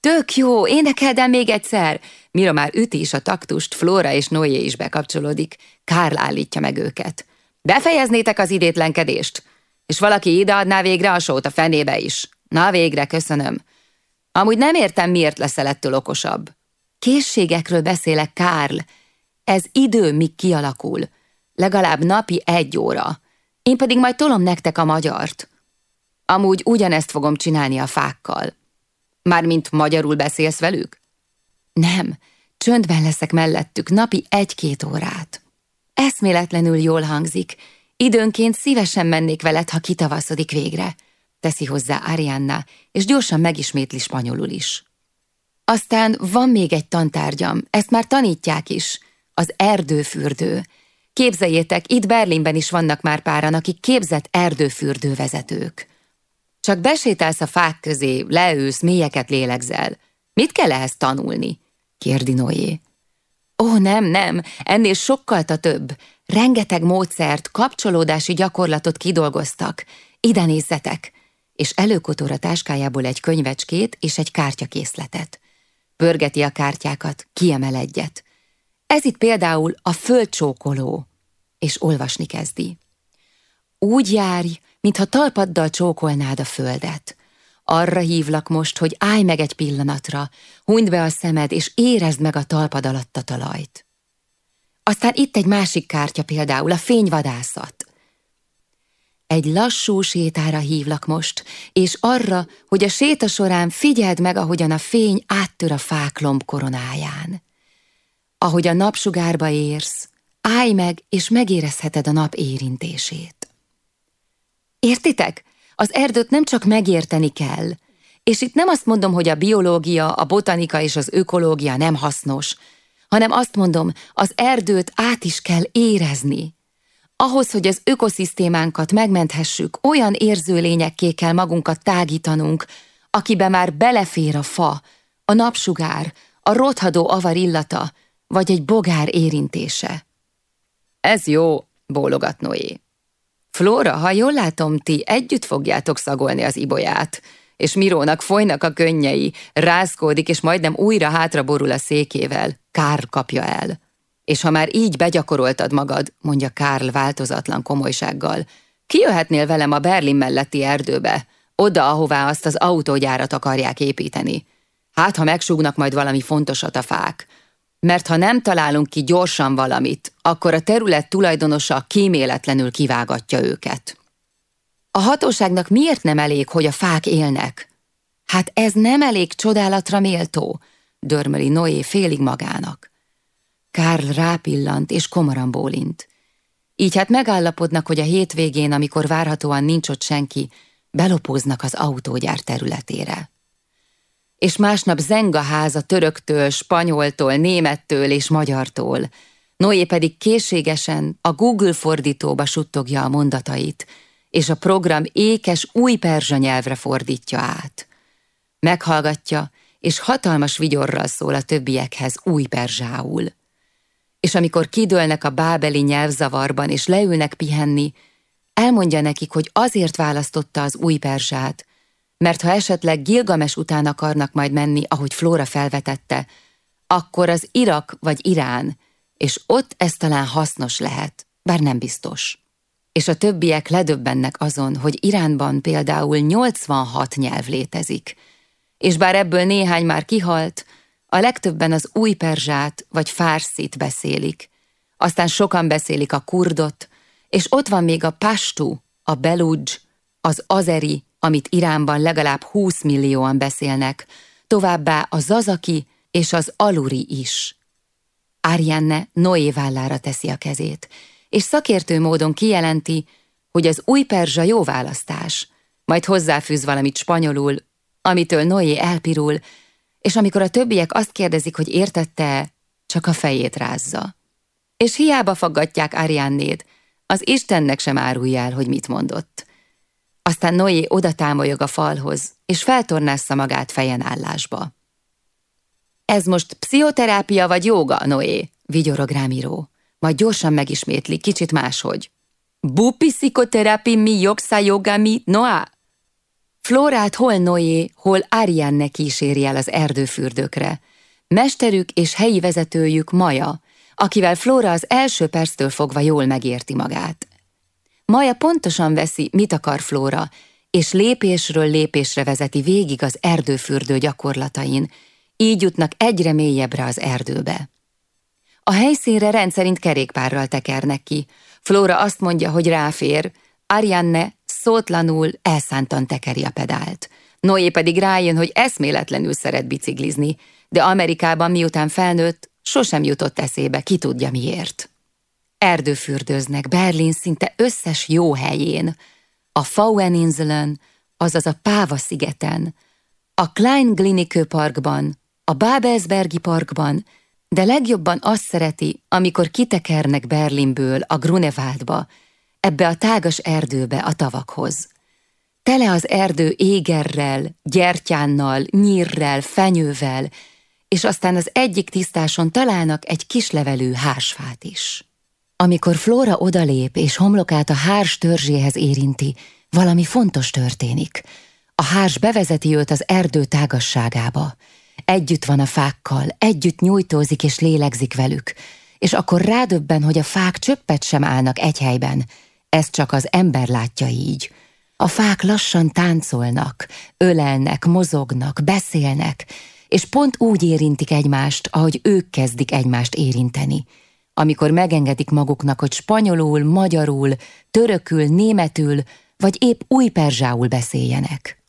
Tök jó, énekeld el még egyszer! Mira már üti is a taktust, Flora és Noé is bekapcsolódik. Karl állítja meg őket. Befejeznétek az idétlenkedést, és valaki ideadná végre a sót a fenébe is. Na végre, köszönöm. Amúgy nem értem, miért leszel ettől okosabb. Készségekről beszélek, Kárl. Ez idő, míg kialakul. Legalább napi egy óra. Én pedig majd tolom nektek a magyart. Amúgy ugyanezt fogom csinálni a fákkal. Mármint magyarul beszélsz velük? Nem, csöndben leszek mellettük napi egy-két órát. Eszméletlenül jól hangzik. Időnként szívesen mennék veled, ha kitavaszodik végre, teszi hozzá Arianna, és gyorsan megismétli spanyolul is. Aztán van még egy tantárgyam, ezt már tanítják is, az erdőfürdő. Képzeljétek, itt Berlinben is vannak már páran, akik képzett erdőfürdő vezetők. Csak besétálsz a fák közé, leülsz, mélyeket lélegzel. Mit kell ehhez tanulni? kérdi Noé. Ó, nem, nem, ennél sokkal több. Rengeteg módszert, kapcsolódási gyakorlatot kidolgoztak. Ide nézzetek! És előkotor a táskájából egy könyvecskét és egy kártyakészletet. Pörgeti a kártyákat, kiemel egyet. Ez itt például a földcsókoló, és olvasni kezdi. Úgy járj, mintha talpaddal csókolnád a földet. Arra hívlak most, hogy állj meg egy pillanatra, hunyd be a szemed, és érezd meg a talpad alatt a talajt. Aztán itt egy másik kártya például, a fényvadászat. Egy lassú sétára hívlak most, és arra, hogy a séta során figyeld meg, ahogyan a fény áttör a fák lomb koronáján. Ahogy a napsugárba érsz, állj meg, és megérezheted a nap érintését. Értitek? Az erdőt nem csak megérteni kell, és itt nem azt mondom, hogy a biológia, a botanika és az ökológia nem hasznos, hanem azt mondom, az erdőt át is kell érezni. Ahhoz, hogy az ökoszisztémánkat megmenthessük, olyan érzőlényekké kell magunkat tágítanunk, akibe már belefér a fa, a napsugár, a rothadó avar illata, vagy egy bogár érintése. Ez jó, bólogat Noé. Flóra, ha jól látom, ti együtt fogjátok szagolni az ibolyát, és Mirónak folynak a könnyei, rázkódik, és majdnem újra hátra borul a székével. Kár kapja el. És ha már így begyakoroltad magad, mondja Kárl változatlan komolysággal, kijöhetnél velem a Berlin melletti erdőbe, oda, ahová azt az autógyárat akarják építeni. Hát, ha megsúgnak majd valami fontosat a fák, mert ha nem találunk ki gyorsan valamit, akkor a terület tulajdonosa kíméletlenül kivágatja őket. A hatóságnak miért nem elég, hogy a fák élnek? Hát ez nem elég csodálatra méltó, dörmöli Noé félig magának. Karl rápillant és komoran bólint. Így hát megállapodnak, hogy a hétvégén, amikor várhatóan nincs ott senki, belopóznak az autógyár területére. És másnap zeng a ház a töröktől, spanyoltól, némettől és magyartól. Noé pedig készségesen a Google fordítóba suttogja a mondatait, és a program ékes új perzsa nyelvre fordítja át. Meghallgatja, és hatalmas vigyorral szól a többiekhez új perzsául. És amikor kidőlnek a bábeli nyelvzavarban, és leülnek pihenni, elmondja nekik, hogy azért választotta az új perzsát, mert ha esetleg Gilgames után akarnak majd menni, ahogy Flóra felvetette, akkor az Irak vagy Irán, és ott ez talán hasznos lehet, bár nem biztos. És a többiek ledöbbennek azon, hogy Iránban például 86 nyelv létezik, és bár ebből néhány már kihalt, a legtöbben az új perzsát vagy fárszit beszélik, aztán sokan beszélik a kurdot, és ott van még a pastu, a beludzs, az azeri, amit Iránban legalább 20 millióan beszélnek, továbbá a zazaki és az aluri is. Arianne Noé vállára teszi a kezét, és szakértő módon kijelenti, hogy az új perzsa jó választás, majd hozzáfűz valamit spanyolul, amitől Noé elpirul, és amikor a többiek azt kérdezik, hogy értette csak a fejét rázza. És hiába faggatják Ariannét, az Istennek sem árulja el, hogy mit mondott. Aztán Noé oda támolyog a falhoz, és feltornásza magát fejen állásba. Ez most pszichoterápia vagy joga, Noé? vigyorog rámíró majd gyorsan megismétli, kicsit máshogy. Bupi pszichoterapi mi jogsa jogami noa? Flórát hol Noé, hol Arianne kíséri el az erdőfürdőkre. Mesterük és helyi vezetőjük Maja, akivel Flóra az első perctől fogva jól megérti magát. Maja pontosan veszi, mit akar Flóra, és lépésről lépésre vezeti végig az erdőfürdő gyakorlatain, így jutnak egyre mélyebbre az erdőbe. A helyszínre rendszerint kerékpárral tekernek ki. Flóra azt mondja, hogy ráfér, Arianne szótlanul elszántan tekeri a pedált. Noé pedig rájön, hogy eszméletlenül szeret biciklizni, de Amerikában miután felnőtt, sosem jutott eszébe, ki tudja miért. Erdőfürdőznek Berlin szinte összes jó helyén, a Faueninselen, azaz a Páva szigeten, a Klein Glinikő parkban, a Babelsbergi parkban, de legjobban azt szereti, amikor kitekernek Berlinből a Grunewaldba, ebbe a tágas erdőbe a tavakhoz. Tele az erdő égerrel, gyertyánnal, nyírrel, fenyővel, és aztán az egyik tisztáson találnak egy kislevelű hársfát is. Amikor Flóra odalép és homlokát a hárs törzséhez érinti, valami fontos történik. A hárs bevezeti őt az erdő tágasságába, Együtt van a fákkal, együtt nyújtózik és lélegzik velük, és akkor rádöbben, hogy a fák csöppet sem állnak egy helyben. Ez csak az ember látja így. A fák lassan táncolnak, ölelnek, mozognak, beszélnek, és pont úgy érintik egymást, ahogy ők kezdik egymást érinteni. Amikor megengedik maguknak, hogy spanyolul, magyarul, törökül, németül, vagy épp új perzsául beszéljenek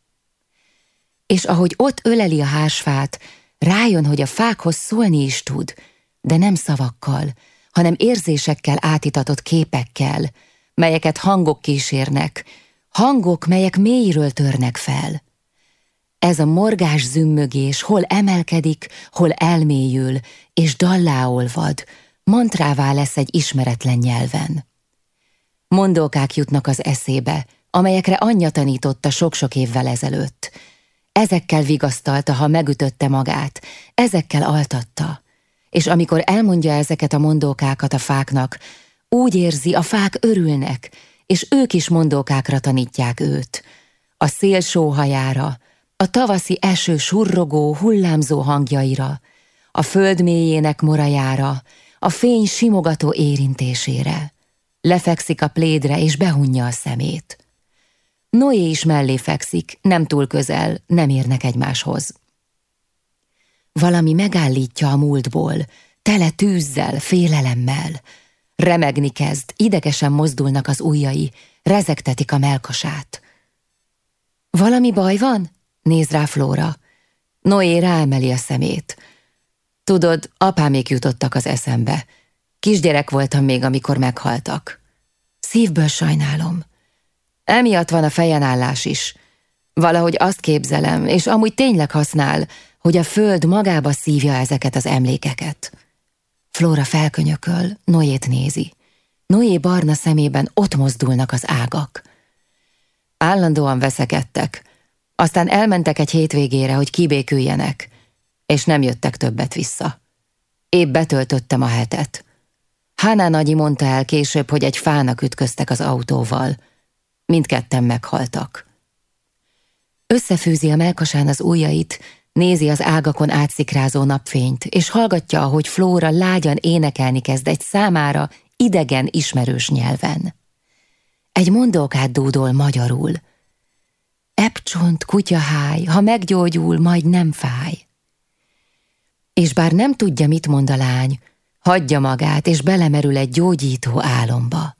és ahogy ott öleli a hásfát, rájön, hogy a fákhoz szólni is tud, de nem szavakkal, hanem érzésekkel átitatott képekkel, melyeket hangok kísérnek, hangok, melyek mélyről törnek fel. Ez a morgás zümmögés hol emelkedik, hol elmélyül, és dallá olvad, mantrává lesz egy ismeretlen nyelven. Mondókák jutnak az eszébe, amelyekre anyja tanította sok-sok évvel ezelőtt, Ezekkel vigasztalta, ha megütötte magát, ezekkel altatta. És amikor elmondja ezeket a mondókákat a fáknak, úgy érzi, a fák örülnek, és ők is mondókákra tanítják őt. A szél sóhajára, a tavaszi eső surrogó, hullámzó hangjaira, a föld mélyének morajára, a fény simogató érintésére. Lefekszik a plédre és behunja a szemét. Noé is mellé fekszik, nem túl közel, nem érnek egymáshoz. Valami megállítja a múltból, tele tűzzel, félelemmel. Remegni kezd, idegesen mozdulnak az ujjai, rezegtetik a melkasát. Valami baj van? néz rá Flóra. Noé ráemeli a szemét. Tudod, apámék jutottak az eszembe. Kisgyerek voltam még, amikor meghaltak. Szívből sajnálom. Emiatt van a fejenállás is. Valahogy azt képzelem, és amúgy tényleg használ, hogy a föld magába szívja ezeket az emlékeket. Flóra felkönyököl, Noét nézi. Noé barna szemében ott mozdulnak az ágak. Állandóan veszekedtek, aztán elmentek egy hétvégére, hogy kibéküljenek, és nem jöttek többet vissza. Épp betöltöttem a hetet. Háná nagyi mondta el később, hogy egy fának ütköztek az autóval. Mindketten meghaltak. Összefűzi a melkasán az ujjait, nézi az ágakon átszikrázó napfényt, és hallgatja, ahogy Flóra lágyan énekelni kezd egy számára idegen ismerős nyelven. Egy mondókát dúdol magyarul. Epcsont, kutyaháj, ha meggyógyul, majd nem fáj. És bár nem tudja, mit mond a lány, hagyja magát, és belemerül egy gyógyító álomba.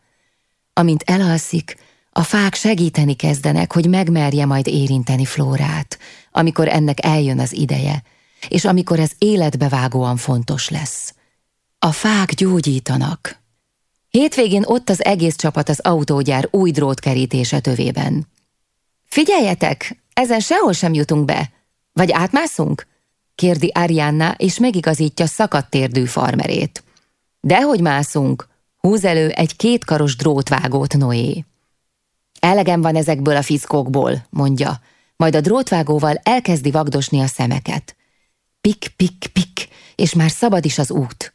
Amint elalszik, a fák segíteni kezdenek, hogy megmerje majd érinteni Flórát, amikor ennek eljön az ideje, és amikor ez életbevágóan fontos lesz. A fák gyógyítanak. Hétvégén ott az egész csapat az autógyár új drótkerítése tövében. Figyeljetek, ezen sehol sem jutunk be. Vagy átmászunk? Kérdi Arianna, és megigazítja szakadt térdű farmerét. Dehogy mászunk, húz elő egy kétkaros drótvágót Noé. Elegem van ezekből a fickókból, mondja, majd a drótvágóval elkezdi vagdosni a szemeket. Pik, pik, pik, és már szabad is az út.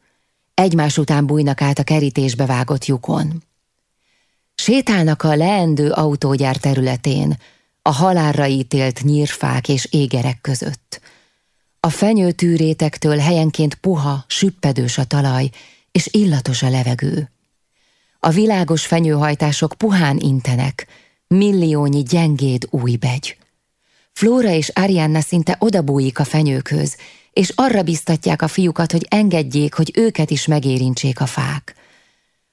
Egymás után bújnak át a kerítésbe vágott lyukon. Sétálnak a leendő autógyár területén, a halálra ítélt nyírfák és égerek között. A fenyőtűrétektől helyenként puha, süppedős a talaj, és illatos a levegő. A világos fenyőhajtások puhán intenek, milliónyi gyengéd új begy. Flóra és Arianna szinte odabújik a fenyőkhöz, és arra biztatják a fiúkat, hogy engedjék, hogy őket is megérintsék a fák.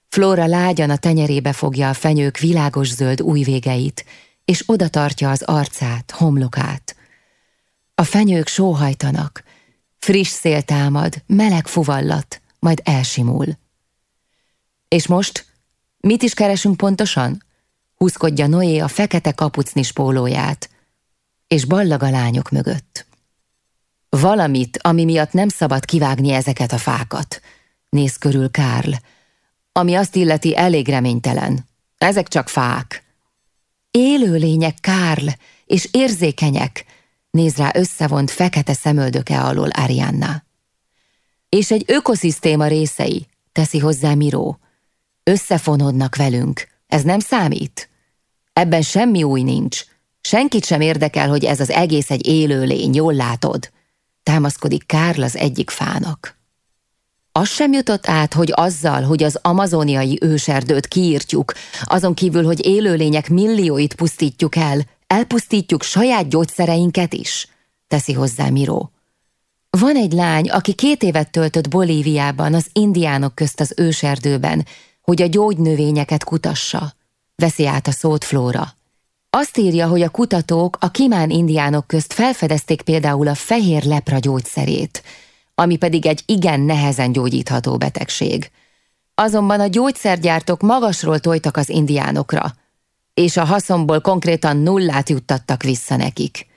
Flóra lágyan a tenyerébe fogja a fenyők világos zöld új végeit, és oda tartja az arcát, homlokát. A fenyők sóhajtanak, friss szél támad, meleg fuvallat, majd elsimul. És most Mit is keresünk pontosan? Húzkodja Noé a fekete kapucnis pólóját, és ballag a lányok mögött. Valamit, ami miatt nem szabad kivágni ezeket a fákat. Néz körül Kárl. Ami azt illeti elég reménytelen. Ezek csak fák. Élőlények, Kárl, és érzékenyek, néz rá összevont fekete szemöldöke alól Arianna. És egy ökoszisztéma részei, teszi hozzá Miró. Összefonódnak velünk. Ez nem számít? Ebben semmi új nincs. Senkit sem érdekel, hogy ez az egész egy élőlény, jól látod. Támaszkodik Kárl az egyik fának. Az sem jutott át, hogy azzal, hogy az amazoniai őserdőt kiírtjuk, azon kívül, hogy élőlények millióit pusztítjuk el, elpusztítjuk saját gyógyszereinket is, teszi hozzá Miró. Van egy lány, aki két évet töltött Bolíviában, az indiánok közt az őserdőben, hogy a gyógynövényeket kutassa. Veszi át a szót Flóra. Azt írja, hogy a kutatók a kimán indiánok közt felfedezték például a fehér lepra gyógyszerét, ami pedig egy igen nehezen gyógyítható betegség. Azonban a gyógyszergyártók magasról tojtak az indiánokra, és a haszonból konkrétan nullát juttattak vissza nekik.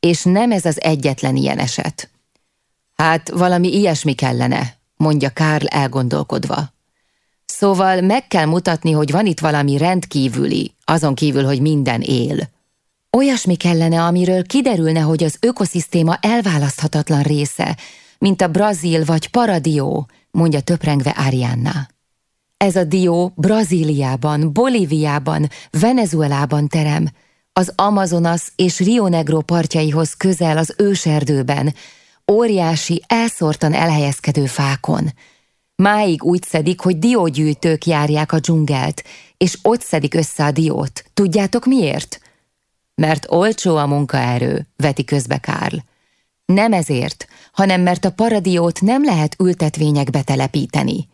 És nem ez az egyetlen ilyen eset. Hát valami ilyesmi kellene, mondja Kárl elgondolkodva. Szóval meg kell mutatni, hogy van itt valami rendkívüli, azon kívül, hogy minden él. Olyasmi kellene, amiről kiderülne, hogy az ökoszisztéma elválaszthatatlan része, mint a brazil vagy paradió, mondja töprengve Arianna. Ez a dió Brazíliában, Bolíviában, Venezuelában terem, az Amazonas és Rio Negro partjaihoz közel az őserdőben, óriási, elszórtan elhelyezkedő fákon, Máig úgy szedik, hogy diógyűjtők járják a dzsungelt, és ott szedik össze a diót. Tudjátok miért? Mert olcsó a munkaerő, veti közbe Kárl. Nem ezért, hanem mert a paradiót nem lehet ültetvényekbe telepíteni.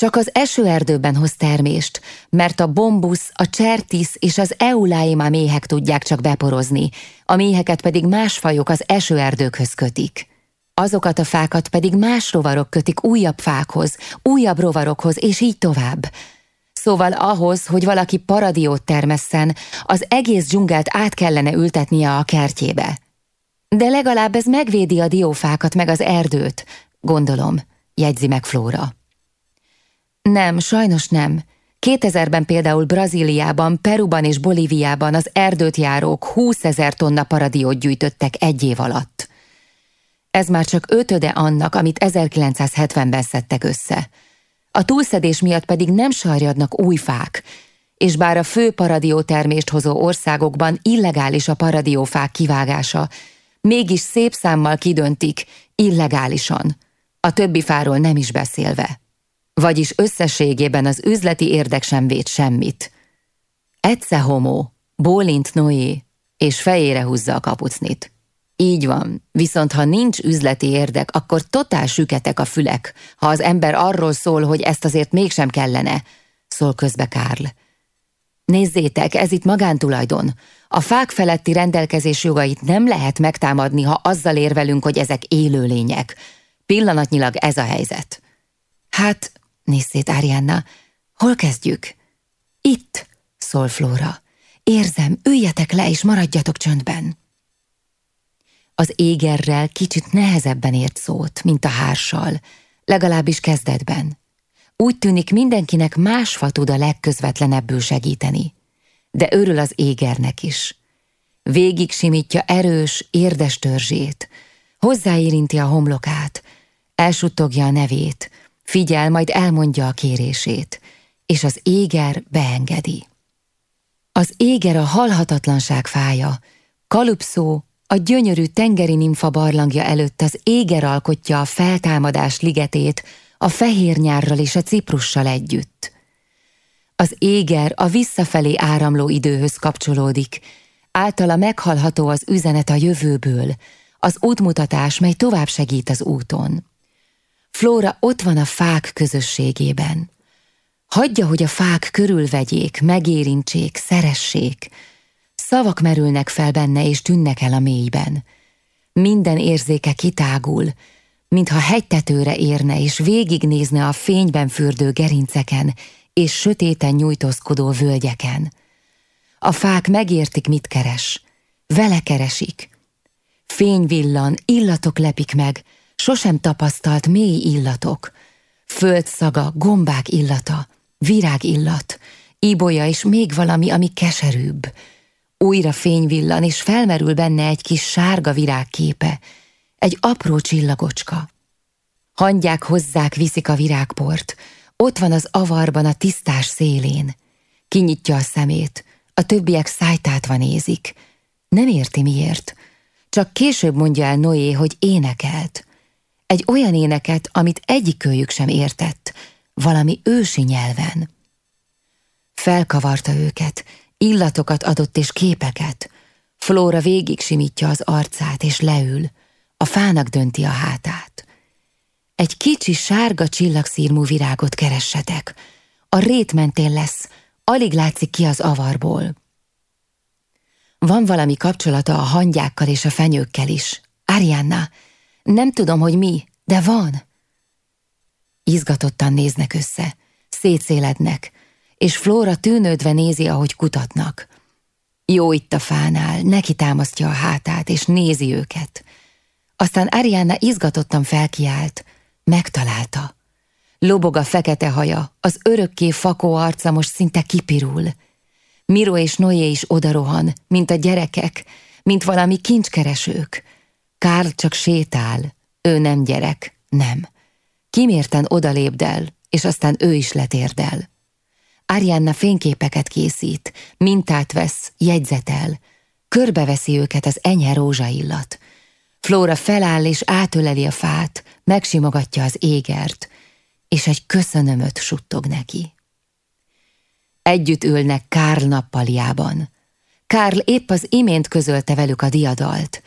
Csak az esőerdőben hoz termést, mert a bombusz, a csertisz és az euláima méhek tudják csak beporozni, a méheket pedig más fajok az esőerdőkhöz kötik. Azokat a fákat pedig más rovarok kötik újabb fákhoz, újabb rovarokhoz, és így tovább. Szóval ahhoz, hogy valaki paradiót termesszen, az egész dzsungelt át kellene ültetnie a kertjébe. De legalább ez megvédi a diófákat meg az erdőt, gondolom, jegyzi meg Flóra. Nem, sajnos nem. 2000-ben például Brazíliában, Peruban és Bolíviában az erdőt járók 20 ezer tonna paradiót gyűjtöttek egy év alatt. Ez már csak ötöde annak, amit 1970-ben szedtek össze. A túlszedés miatt pedig nem sarjadnak új fák, és bár a fő paradiótermést hozó országokban illegális a paradiófák kivágása, mégis szép számmal kidöntik, illegálisan, a többi fáról nem is beszélve. Vagyis összességében az üzleti érdek sem véd semmit. Etse homo, bólint Noé, és fejére húzza a kapucnit. Így van, viszont ha nincs üzleti érdek, akkor totál süketek a fülek, ha az ember arról szól, hogy ezt azért mégsem kellene, szól közbe Kárl. Nézzétek, ez itt magántulajdon. A fák feletti rendelkezés jogait nem lehet megtámadni, ha azzal érvelünk, hogy ezek élőlények. Pillanatnyilag ez a helyzet. Hát, nézz Arianna, hol kezdjük? Itt, szól Flóra. Érzem, üljetek le és maradjatok csöndben. Az égerrel kicsit nehezebben ért szót, mint a hárssal, legalábbis kezdetben. Úgy tűnik mindenkinek más fa tud a legközvetlenebbül segíteni, de örül az égernek is. Végig simítja erős, érdes törzsét, hozzáérinti a homlokát, elsuttogja a nevét, figyel, majd elmondja a kérését, és az éger beengedi. Az éger a halhatatlanság fája, kalupszó a gyönyörű tengeri nimfa barlangja előtt az éger alkotja a feltámadás ligetét a fehér nyárral és a ciprussal együtt. Az éger a visszafelé áramló időhöz kapcsolódik, általa meghalható az üzenet a jövőből, az útmutatás, mely tovább segít az úton. Flóra ott van a fák közösségében. Hagyja, hogy a fák körülvegyék, megérintsék, szeressék, Szavak merülnek fel benne és tűnnek el a mélyben. Minden érzéke kitágul, mintha hegytetőre érne és végignézne a fényben fürdő gerinceken és sötéten nyújtózkodó völgyeken. A fák megértik, mit keres. Vele keresik. Fény villan, illatok lepik meg, sosem tapasztalt mély illatok. Föld szaga, gombák illata, virág illat, ibolya és még valami, ami keserűbb, újra fényvillan, és felmerül benne egy kis sárga virág képe, egy apró csillagocska. Hangyák hozzák viszik a virágport, ott van az avarban a tisztás szélén. Kinyitja a szemét, a többiek szájtátva nézik. Nem érti miért, csak később mondja el Noé, hogy énekelt. Egy olyan éneket, amit egyikőjük sem értett, valami ősi nyelven. Felkavarta őket, Illatokat adott és képeket. Flóra végig simítja az arcát és leül. A fának dönti a hátát. Egy kicsi sárga csillagszírmú virágot keressetek. A rét mentén lesz, alig látszik ki az avarból. Van valami kapcsolata a hangyákkal és a fenyőkkel is. Arianna, nem tudom, hogy mi, de van. Izgatottan néznek össze, szétszélednek, és Flóra tűnődve nézi, ahogy kutatnak. Jó itt a fánál, neki támasztja a hátát, és nézi őket. Aztán Arianna izgatottan felkiált, megtalálta. Lobog a fekete haja, az örökké fakó arca most szinte kipirul. Miro és Noé is odarohan, mint a gyerekek, mint valami kincskeresők. Kárl csak sétál, ő nem gyerek, nem. Kimérten odalépdel, és aztán ő is letérdel. Arianna fényképeket készít, mintát vesz, jegyzetel. Körbeveszi őket az enyhe rózsaillat. Flóra feláll és átöleli a fát, megsimogatja az égert, és egy köszönömöt suttog neki. Együtt ülnek Kárl nappaliában. Kárl épp az imént közölte velük a diadalt.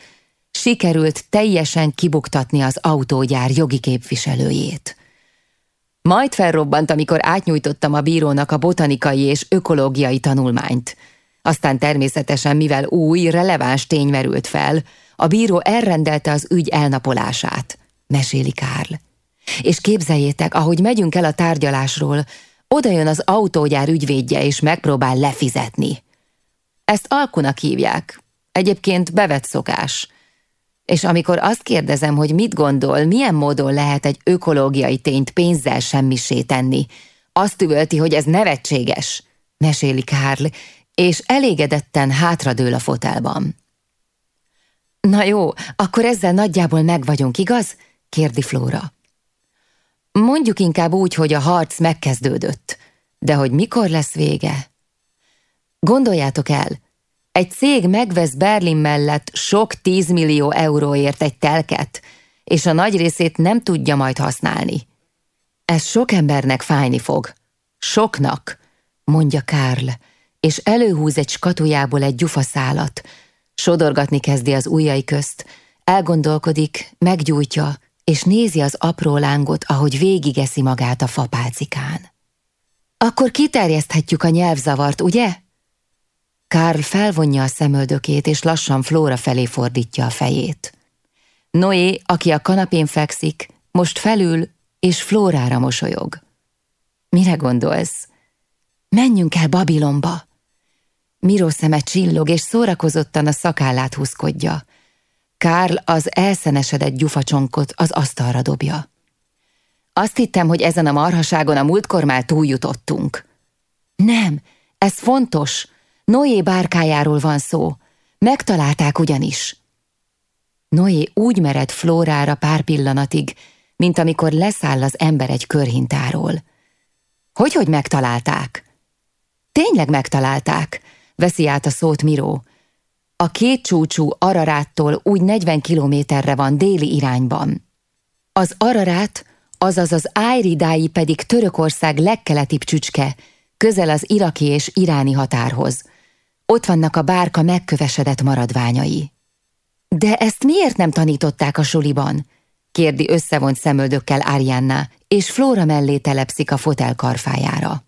Sikerült teljesen kibuktatni az autógyár jogi képviselőjét. Majd felrobbant, amikor átnyújtottam a bírónak a botanikai és ökológiai tanulmányt. Aztán természetesen, mivel új, releváns tény merült fel, a bíró elrendelte az ügy elnapolását, meséli Kárl. És képzeljétek, ahogy megyünk el a tárgyalásról, oda jön az autógyár ügyvédje, és megpróbál lefizetni. Ezt alkunak hívják. Egyébként bevett szokás. És amikor azt kérdezem, hogy mit gondol, milyen módon lehet egy ökológiai tényt pénzzel semmisé tenni, azt üvölti, hogy ez nevetséges, meséli Kárl, és elégedetten hátradől a fotelban. Na jó, akkor ezzel nagyjából meg vagyunk, igaz? kérdi Flóra. Mondjuk inkább úgy, hogy a harc megkezdődött, de hogy mikor lesz vége? Gondoljátok el, egy cég megvesz Berlin mellett sok tízmillió euróért egy telket, és a nagy részét nem tudja majd használni. Ez sok embernek fájni fog. Soknak, mondja Karl, és előhúz egy skatujából egy gyufaszálat. Sodorgatni kezdi az ujjai közt, elgondolkodik, meggyújtja, és nézi az apró lángot, ahogy végigeszi magát a fapálcikán. Akkor kiterjeszthetjük a nyelvzavart, ugye? Karl felvonja a szemöldökét, és lassan Flóra felé fordítja a fejét. Noé, aki a kanapén fekszik, most felül, és Flórára mosolyog. Mire gondolsz? Menjünk el Babilonba! Miró szeme csillog, és szórakozottan a szakállát húzkodja. Kárl az elszenesedett gyufacsonkot az asztalra dobja. Azt hittem, hogy ezen a marhaságon a múltkor már túljutottunk. Nem, ez fontos. Noé bárkájáról van szó. Megtalálták ugyanis. Noé úgy mered Flórára pár pillanatig, mint amikor leszáll az ember egy körhintáról. Hogy, hogy megtalálták? Tényleg megtalálták, veszi át a szót Miró. A két csúcsú Araráttól úgy 40 kilométerre van déli irányban. Az Ararát, azaz az Ájridái pedig Törökország legkeletibb csücske, közel az iraki és iráni határhoz. Ott vannak a bárka megkövesedett maradványai. De ezt miért nem tanították a suliban? kérdi összevont szemöldökkel Arianna, és Flóra mellé telepszik a fotel karfájára.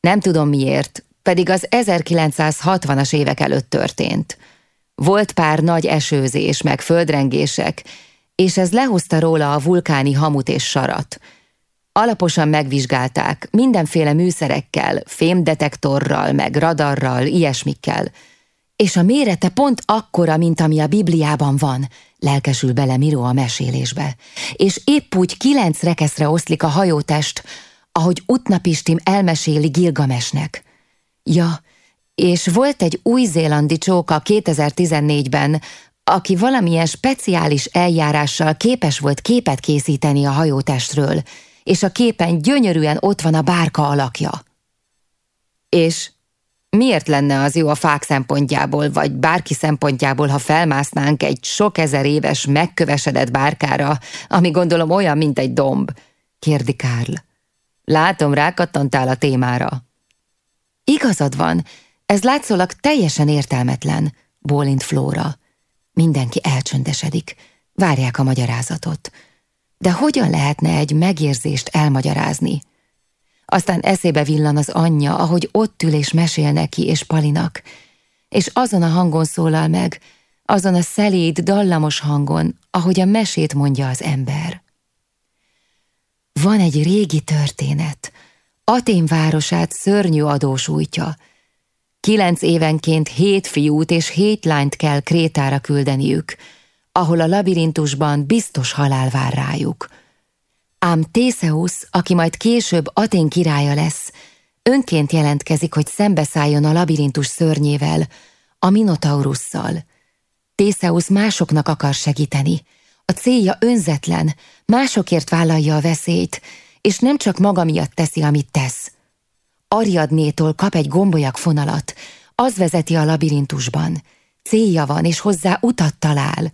Nem tudom miért, pedig az 1960-as évek előtt történt. Volt pár nagy esőzés, meg földrengések, és ez lehozta róla a vulkáni hamut és sarat. Alaposan megvizsgálták, mindenféle műszerekkel, fémdetektorral, meg radarral, ilyesmikkel. És a mérete pont akkora, mint ami a Bibliában van, lelkesül bele Miró a mesélésbe. És épp úgy kilenc rekeszre oszlik a hajótest, ahogy Utnapistim elmeséli Gilgamesnek. Ja, és volt egy új-zélandi csóka 2014-ben, aki valamilyen speciális eljárással képes volt képet készíteni a hajótestről, és a képen gyönyörűen ott van a bárka alakja. És miért lenne az jó a fák szempontjából, vagy bárki szempontjából, ha felmásznánk egy sok ezer éves megkövesedett bárkára, ami gondolom olyan, mint egy domb? kérdi Kárl. Látom, rákattantál a témára. Igazad van, ez látszólag teljesen értelmetlen, bólint Flóra. Mindenki elcsöndesedik, várják a magyarázatot. De hogyan lehetne egy megérzést elmagyarázni? Aztán eszébe villan az anyja, ahogy ott ül és mesél neki és Palinak, és azon a hangon szólal meg, azon a szelíd, dallamos hangon, ahogy a mesét mondja az ember. Van egy régi történet, Atén városát szörnyű adós újtja. Kilenc évenként hét fiút és hét lányt kell Krétára küldeniük, ahol a labirintusban biztos halál vár rájuk. Ám Téseusz, aki majd később Atén királya lesz, önként jelentkezik, hogy szembeszálljon a labirintus szörnyével, a Minotaurusszal. Téseusz másoknak akar segíteni. A célja önzetlen, másokért vállalja a veszélyt, és nem csak maga miatt teszi, amit tesz. Ariadnétól kap egy gombolyak fonalat, az vezeti a labirintusban. Célja van, és hozzá utat talál.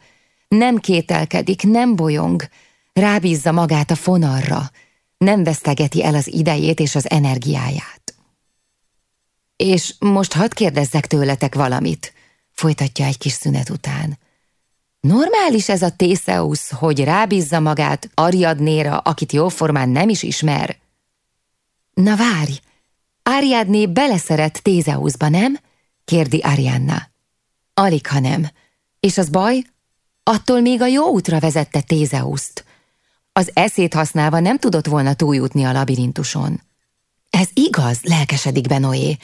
Nem kételkedik, nem bolyong, rábízza magát a fonarra, nem vesztegeti el az idejét és az energiáját. És most hadd kérdezzek tőletek valamit, folytatja egy kis szünet után. Normális ez a Téseusz, hogy rábízza magát Ariadnéra, akit jóformán nem is ismer? Na várj, Áriádné beleszeret Tézeuszba, nem? kérdi Arianna. Alig, ha nem. És az baj? Attól még a jó útra vezette Tézeuszt. Az eszét használva nem tudott volna túljutni a labirintuson. Ez igaz, lelkesedik Benoé.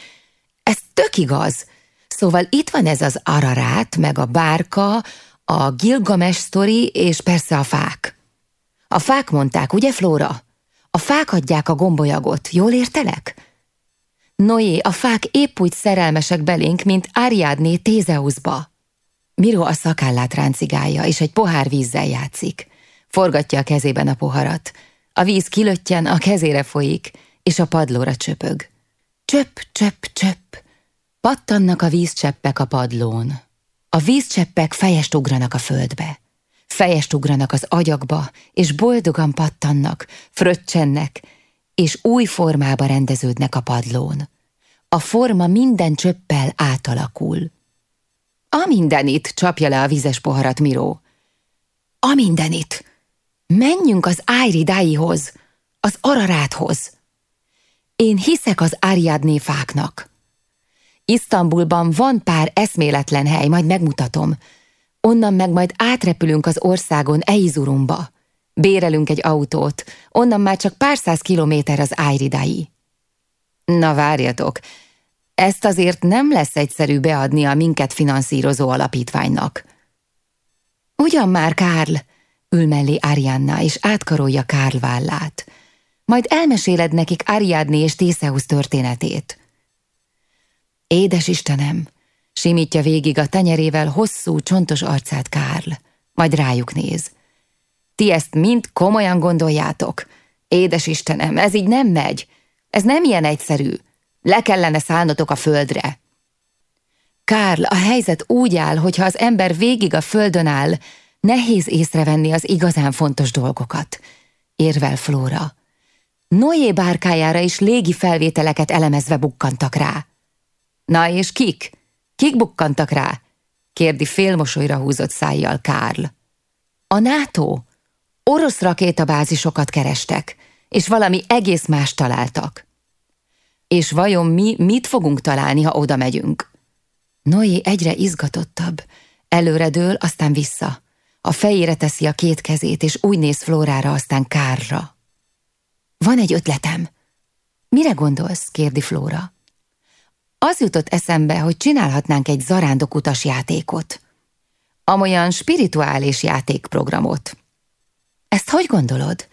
Ez tök igaz. Szóval itt van ez az ararát, meg a bárka, a Gilgames sztori, és persze a fák. A fák mondták, ugye, Flóra? A fák adják a gombolyagot, jól értelek? Noé, a fák épp úgy szerelmesek belénk, mint Ariadné Tézeuszba. Miro a szakállát ráncigálja, és egy pohár vízzel játszik. Forgatja a kezében a poharat. A víz kilöttyen, a kezére folyik, és a padlóra csöpög. Csöpp, csöpp, csöpp. Pattannak a vízcseppek a padlón. A vízcseppek fejest ugranak a földbe. Fejest ugranak az agyakba, és boldogan pattannak, fröccsennek, és új formába rendeződnek a padlón. A forma minden csöppel átalakul. A mindenit, csapja le a vizes poharat Miró. A mindenit. Menjünk az Ájridáihoz, az Araráthoz. Én hiszek az Áriádné fáknak. Isztambulban van pár eszméletlen hely, majd megmutatom. Onnan meg majd átrepülünk az országon Eizurumba. Bérelünk egy autót, onnan már csak pár száz kilométer az Ájridai. Na várjatok, ezt azért nem lesz egyszerű beadni a minket finanszírozó alapítványnak. Ugyan már, Kárl, ül mellé Arianna, és átkarolja Kárl vállát. Majd elmeséled nekik Ariadné és Tészeusz történetét. Édes Istenem, simítja végig a tenyerével hosszú, csontos arcát Kárl, majd rájuk néz. Ti ezt mind komolyan gondoljátok? Édes Istenem, ez így nem megy. Ez nem ilyen egyszerű. Le kellene szállnotok a földre. Kárl, a helyzet úgy áll, hogyha az ember végig a földön áll, nehéz észrevenni az igazán fontos dolgokat. Érvel Flóra. Noé bárkájára is légi felvételeket elemezve bukkantak rá. Na és kik? Kik bukkantak rá? kérdi félmosolyra húzott szájjal Kárl. A NATO. Orosz rakétabázisokat kerestek, és valami egész más találtak. És vajon mi mit fogunk találni, ha oda megyünk? Noé egyre izgatottabb. Előre dől, aztán vissza. A fejére teszi a két kezét, és úgy néz Flórára, aztán Kárra. Van egy ötletem. Mire gondolsz? kérdi Flóra. Az jutott eszembe, hogy csinálhatnánk egy zarándokutas játékot. Amolyan spirituális játékprogramot. Ezt hogy gondolod?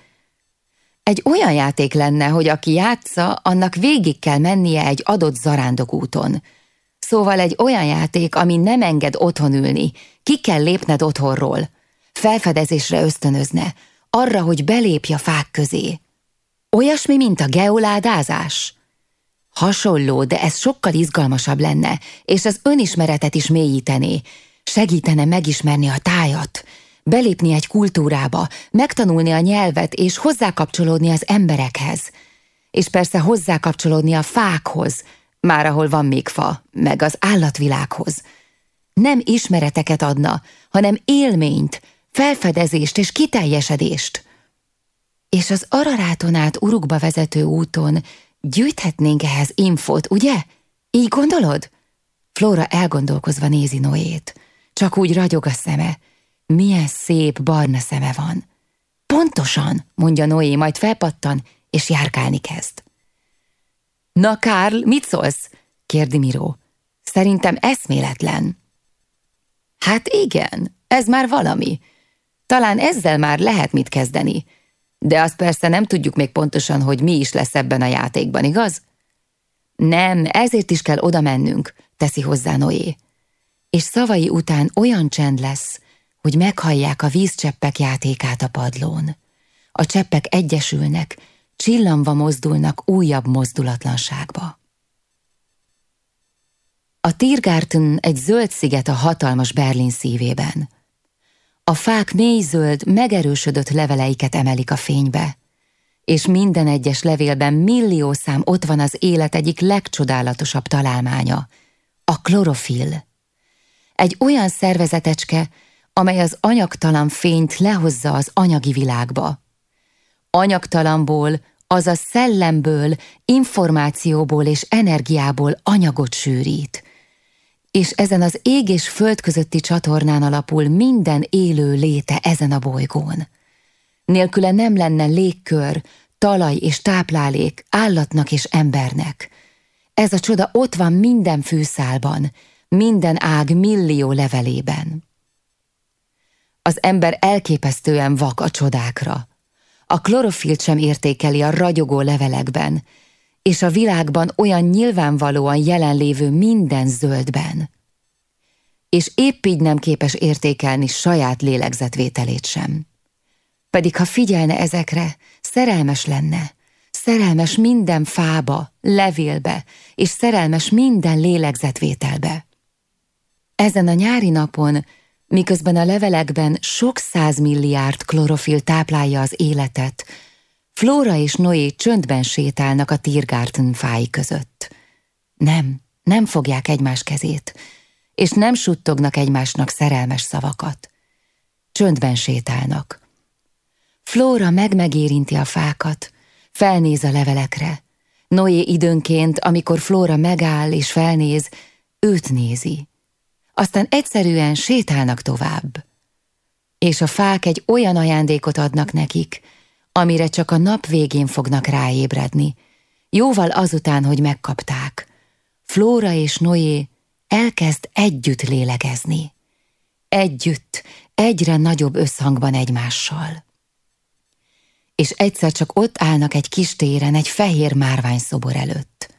Egy olyan játék lenne, hogy aki játsza, annak végig kell mennie egy adott zarándokúton. Szóval egy olyan játék, ami nem enged otthon ülni, ki kell lépned otthonról. Felfedezésre ösztönözne, arra, hogy belépj a fák közé. Olyasmi, mint a geoládázás. Hasonló, de ez sokkal izgalmasabb lenne, és az önismeretet is mélyítené. Segítene megismerni a tájat, belépni egy kultúrába, megtanulni a nyelvet és hozzákapcsolódni az emberekhez. És persze hozzákapcsolódni a fákhoz, már ahol van még fa, meg az állatvilághoz. Nem ismereteket adna, hanem élményt, felfedezést és kiteljesedést. És az Araráton át Urukba vezető úton gyűjthetnénk ehhez infót, ugye? Így gondolod? Flora elgondolkozva nézi Noét. Csak úgy ragyog a szeme. Milyen szép barna szeme van. Pontosan, mondja Noé, majd felpattan, és járkálni kezd. Na, Kárl, mit szólsz? kérdi Miró. Szerintem eszméletlen. Hát igen, ez már valami. Talán ezzel már lehet mit kezdeni. De azt persze nem tudjuk még pontosan, hogy mi is lesz ebben a játékban, igaz? Nem, ezért is kell oda mennünk, teszi hozzá Noé. És szavai után olyan csend lesz, hogy meghallják a vízcseppek játékát a padlón. A cseppek egyesülnek, csillanva mozdulnak újabb mozdulatlanságba. A Tiergarten egy zöld sziget a hatalmas Berlin szívében. A fák mélyzöld, megerősödött leveleiket emelik a fénybe, és minden egyes levélben millió szám ott van az élet egyik legcsodálatosabb találmánya, a klorofil. Egy olyan szervezetecske, amely az anyagtalan fényt lehozza az anyagi világba. Anyagtalanból azaz szellemből, információból és energiából anyagot sűrít. És ezen az ég és föld közötti csatornán alapul minden élő léte ezen a bolygón. Nélküle nem lenne légkör, talaj és táplálék állatnak és embernek. Ez a csoda ott van minden fűszálban, minden ág millió levelében. Az ember elképesztően vak a csodákra. A klorofilt sem értékeli a ragyogó levelekben, és a világban olyan nyilvánvalóan jelenlévő minden zöldben. És épp így nem képes értékelni saját lélegzetvételét sem. Pedig ha figyelne ezekre, szerelmes lenne, szerelmes minden fába, levélbe, és szerelmes minden lélegzetvételbe. Ezen a nyári napon, miközben a levelekben sok százmilliárd klorofil táplálja az életet, Flóra és Noé csöndben sétálnak a Tiergarten fái között. Nem, nem fogják egymás kezét, és nem suttognak egymásnak szerelmes szavakat. Csöndben sétálnak. Flóra meg-megérinti a fákat, felnéz a levelekre. Noé időnként, amikor Flóra megáll és felnéz, őt nézi. Aztán egyszerűen sétálnak tovább. És a fák egy olyan ajándékot adnak nekik, amire csak a nap végén fognak ráébredni, jóval azután, hogy megkapták. Flóra és Noé elkezd együtt lélegezni. Együtt, egyre nagyobb összhangban egymással és egyszer csak ott állnak egy kis téren egy fehér márványszobor előtt.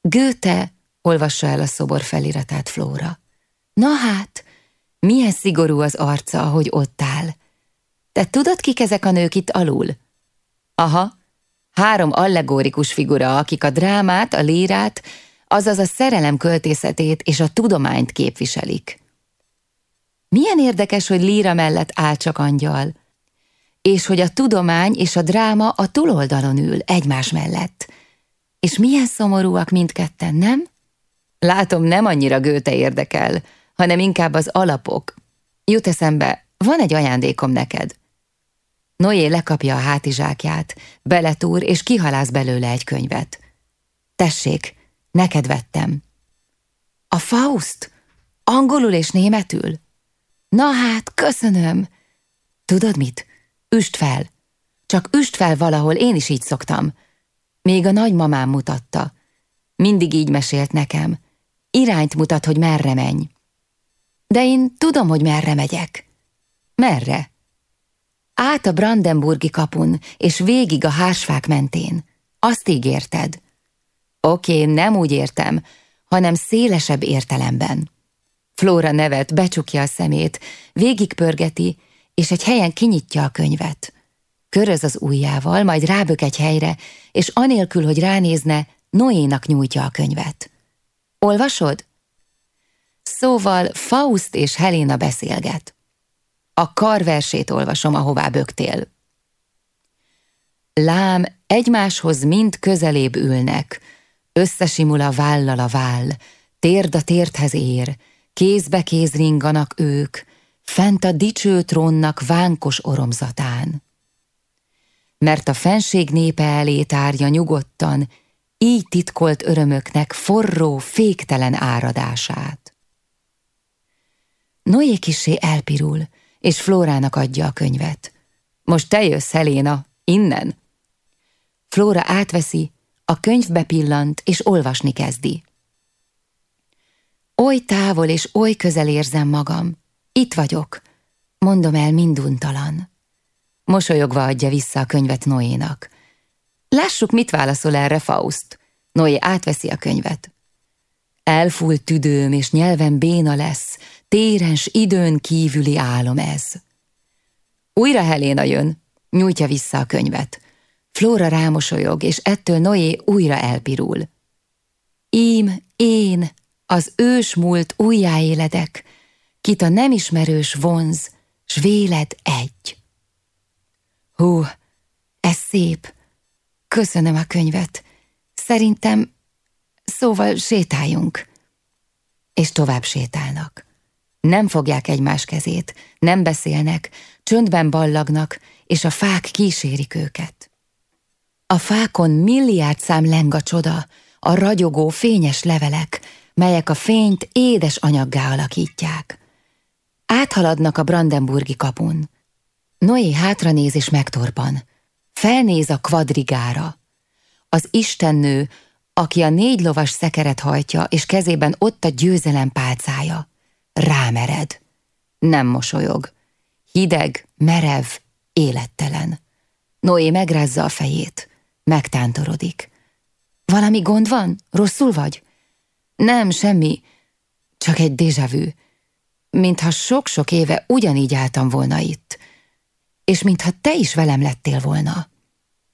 Göte olvassa el a szobor feliratát Flóra. Na hát, milyen szigorú az arca, ahogy ott áll. Te tudod, kik ezek a nők itt alul? Aha, három allegórikus figura, akik a drámát, a lírát, azaz a szerelem költészetét és a tudományt képviselik. Milyen érdekes, hogy líra mellett áll csak angyal, és hogy a tudomány és a dráma a túloldalon ül egymás mellett. És milyen szomorúak mindketten, nem? Látom, nem annyira gőte érdekel, hanem inkább az alapok. Jut eszembe, van egy ajándékom neked. Noé lekapja a hátizsákját, beletúr és kihalász belőle egy könyvet. Tessék, neked vettem. A Faust? Angolul és németül? Na hát, köszönöm. Tudod mit? Üst fel! Csak üst fel valahol, én is így szoktam. Még a nagymamám mutatta. Mindig így mesélt nekem. Irányt mutat, hogy merre menj. De én tudom, hogy merre megyek. Merre? Át a Brandenburgi kapun, és végig a hársfák mentén. Azt ígérted. Oké, nem úgy értem, hanem szélesebb értelemben. Flóra nevet, becsukja a szemét, végigpörgeti, és egy helyen kinyitja a könyvet. Köröz az ujjával, majd rábök egy helyre, és anélkül, hogy ránézne, Noénak nyújtja a könyvet. Olvasod? Szóval Faust és Helena beszélget. A karversét olvasom, ahová bögtél. Lám egymáshoz mind közelébb ülnek, összesimul a vállal a váll, térd a térdhez ér, kézbe kéz ringanak ők, fent a dicső trónnak vánkos oromzatán. Mert a fenség népe elé tárja nyugodtan, így titkolt örömöknek forró, féktelen áradását. Noé kisé elpirul, és Flórának adja a könyvet. Most te jössz, Helena, innen. Flóra átveszi, a könyvbe pillant, és olvasni kezdi. Oly távol és oly közel érzem magam, itt vagyok, mondom el minduntalan. Mosolyogva adja vissza a könyvet Noénak. Lássuk, mit válaszol erre Faust. Noé átveszi a könyvet. Elfúlt tüdőm és nyelven béna lesz, térens időn kívüli álom ez. Újra Helena jön, nyújtja vissza a könyvet. Flóra rámosolyog, és ettől Noé újra elpirul. Ím, én, az ős múlt újjáéledek, kit a nem ismerős vonz, s véled egy. Hú, ez szép. Köszönöm a könyvet. Szerintem, szóval sétáljunk. És tovább sétálnak. Nem fogják egymás kezét, nem beszélnek, csöndben ballagnak, és a fák kísérik őket. A fákon milliárd szám leng a csoda, a ragyogó, fényes levelek, melyek a fényt édes anyaggá alakítják. Áthaladnak a Brandenburgi kapun. Noé hátranéz és megtorpan. Felnéz a kvadrigára. Az istennő, aki a négy lovas szekeret hajtja, és kezében ott a győzelem pálcája. Rámered. Nem mosolyog. Hideg, merev, élettelen. Noé megrázza a fejét. Megtántorodik. Valami gond van? Rosszul vagy? Nem, semmi. Csak egy déjavű. Mintha sok-sok éve ugyanígy álltam volna itt. És mintha te is velem lettél volna.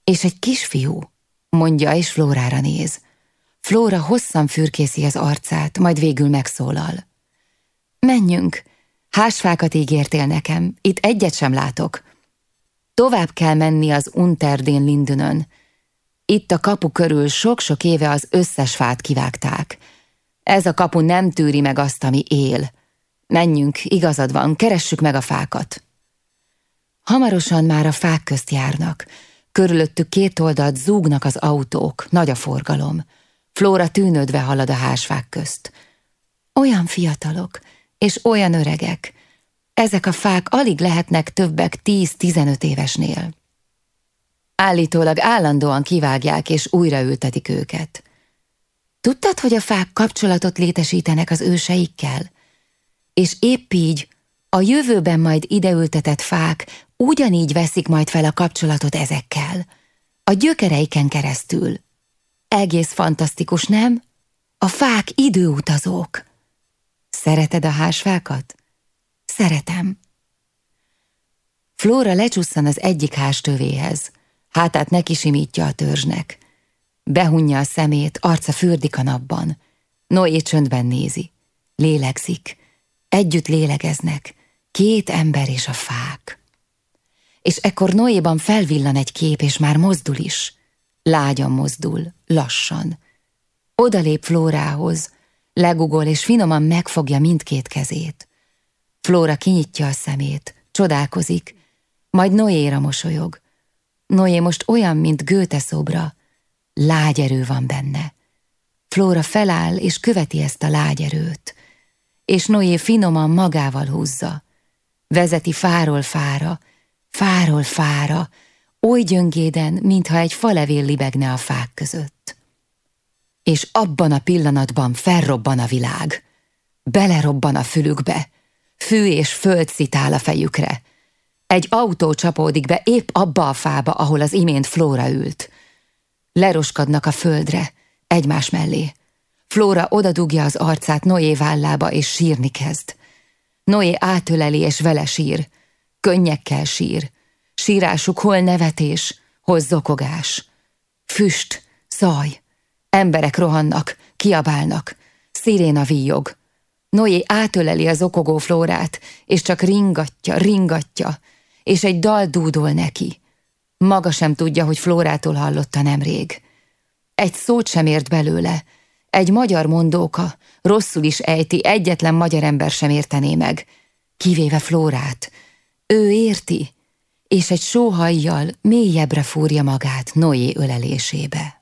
És egy kisfiú, mondja, és Flórára néz. Flóra hosszan fürkészi az arcát, majd végül megszólal. Menjünk, hásfákat ígértél nekem, itt egyet sem látok. Tovább kell menni az Unterdén Lindönön. Itt a kapu körül sok-sok éve az összes fát kivágták. Ez a kapu nem tűri meg azt, ami él. Menjünk, igazad van, keressük meg a fákat. Hamarosan már a fák közt járnak. Körülöttük két oldalt zúgnak az autók, nagy a forgalom. Flóra tűnődve halad a hásfák közt. Olyan fiatalok, és olyan öregek. Ezek a fák alig lehetnek többek 10-15 évesnél. Állítólag állandóan kivágják és újraültetik őket. Tudtad, hogy a fák kapcsolatot létesítenek az őseikkel? És épp így a jövőben majd ideültetett fák ugyanígy veszik majd fel a kapcsolatot ezekkel. A gyökereiken keresztül. Egész fantasztikus, nem? A fák időutazók. Szereted a hásfákat? Szeretem. Flóra lecsusszan az egyik hás tövéhez. Hátát neki simítja a törzsnek. Behunja a szemét, arca fürdik a napban. Noé csöndben nézi. Lélegzik. Együtt lélegeznek. Két ember és a fák. És ekkor Noéban felvillan egy kép, és már mozdul is. Lágyan mozdul, lassan. Odalép Flórához, legugol és finoman megfogja mindkét kezét. Flóra kinyitja a szemét, csodálkozik, majd Noéra mosolyog. Noé most olyan, mint Gőte szobra, lágy erő van benne. Flóra feláll és követi ezt a lágy erőt, és Noé finoman magával húzza. Vezeti fáról fára, fáról fára, oly gyöngéden, mintha egy falevél libegne a fák között. És abban a pillanatban felrobban a világ. Belerobban a fülükbe, fű és föld szitál a fejükre. Egy autó csapódik be épp abba a fába, ahol az imént Flóra ült. Leroskadnak a földre, egymás mellé. Flóra odadugja az arcát Noé vállába, és sírni kezd. Noé átöleli, és vele sír. Könnyekkel sír. Sírásuk hol nevetés, hol zokogás. Füst, zaj. Emberek rohannak, kiabálnak. Sziréna víjog. Noé átöleli az okogó Flórát, és csak ringatja, ringatja, és egy dal dúdol neki. Maga sem tudja, hogy Flórától hallotta nemrég. Egy szót sem ért belőle. Egy magyar mondóka, rosszul is ejti, egyetlen magyar ember sem értené meg. Kivéve Flórát. Ő érti, és egy sóhajjal mélyebbre fúrja magát Noé ölelésébe.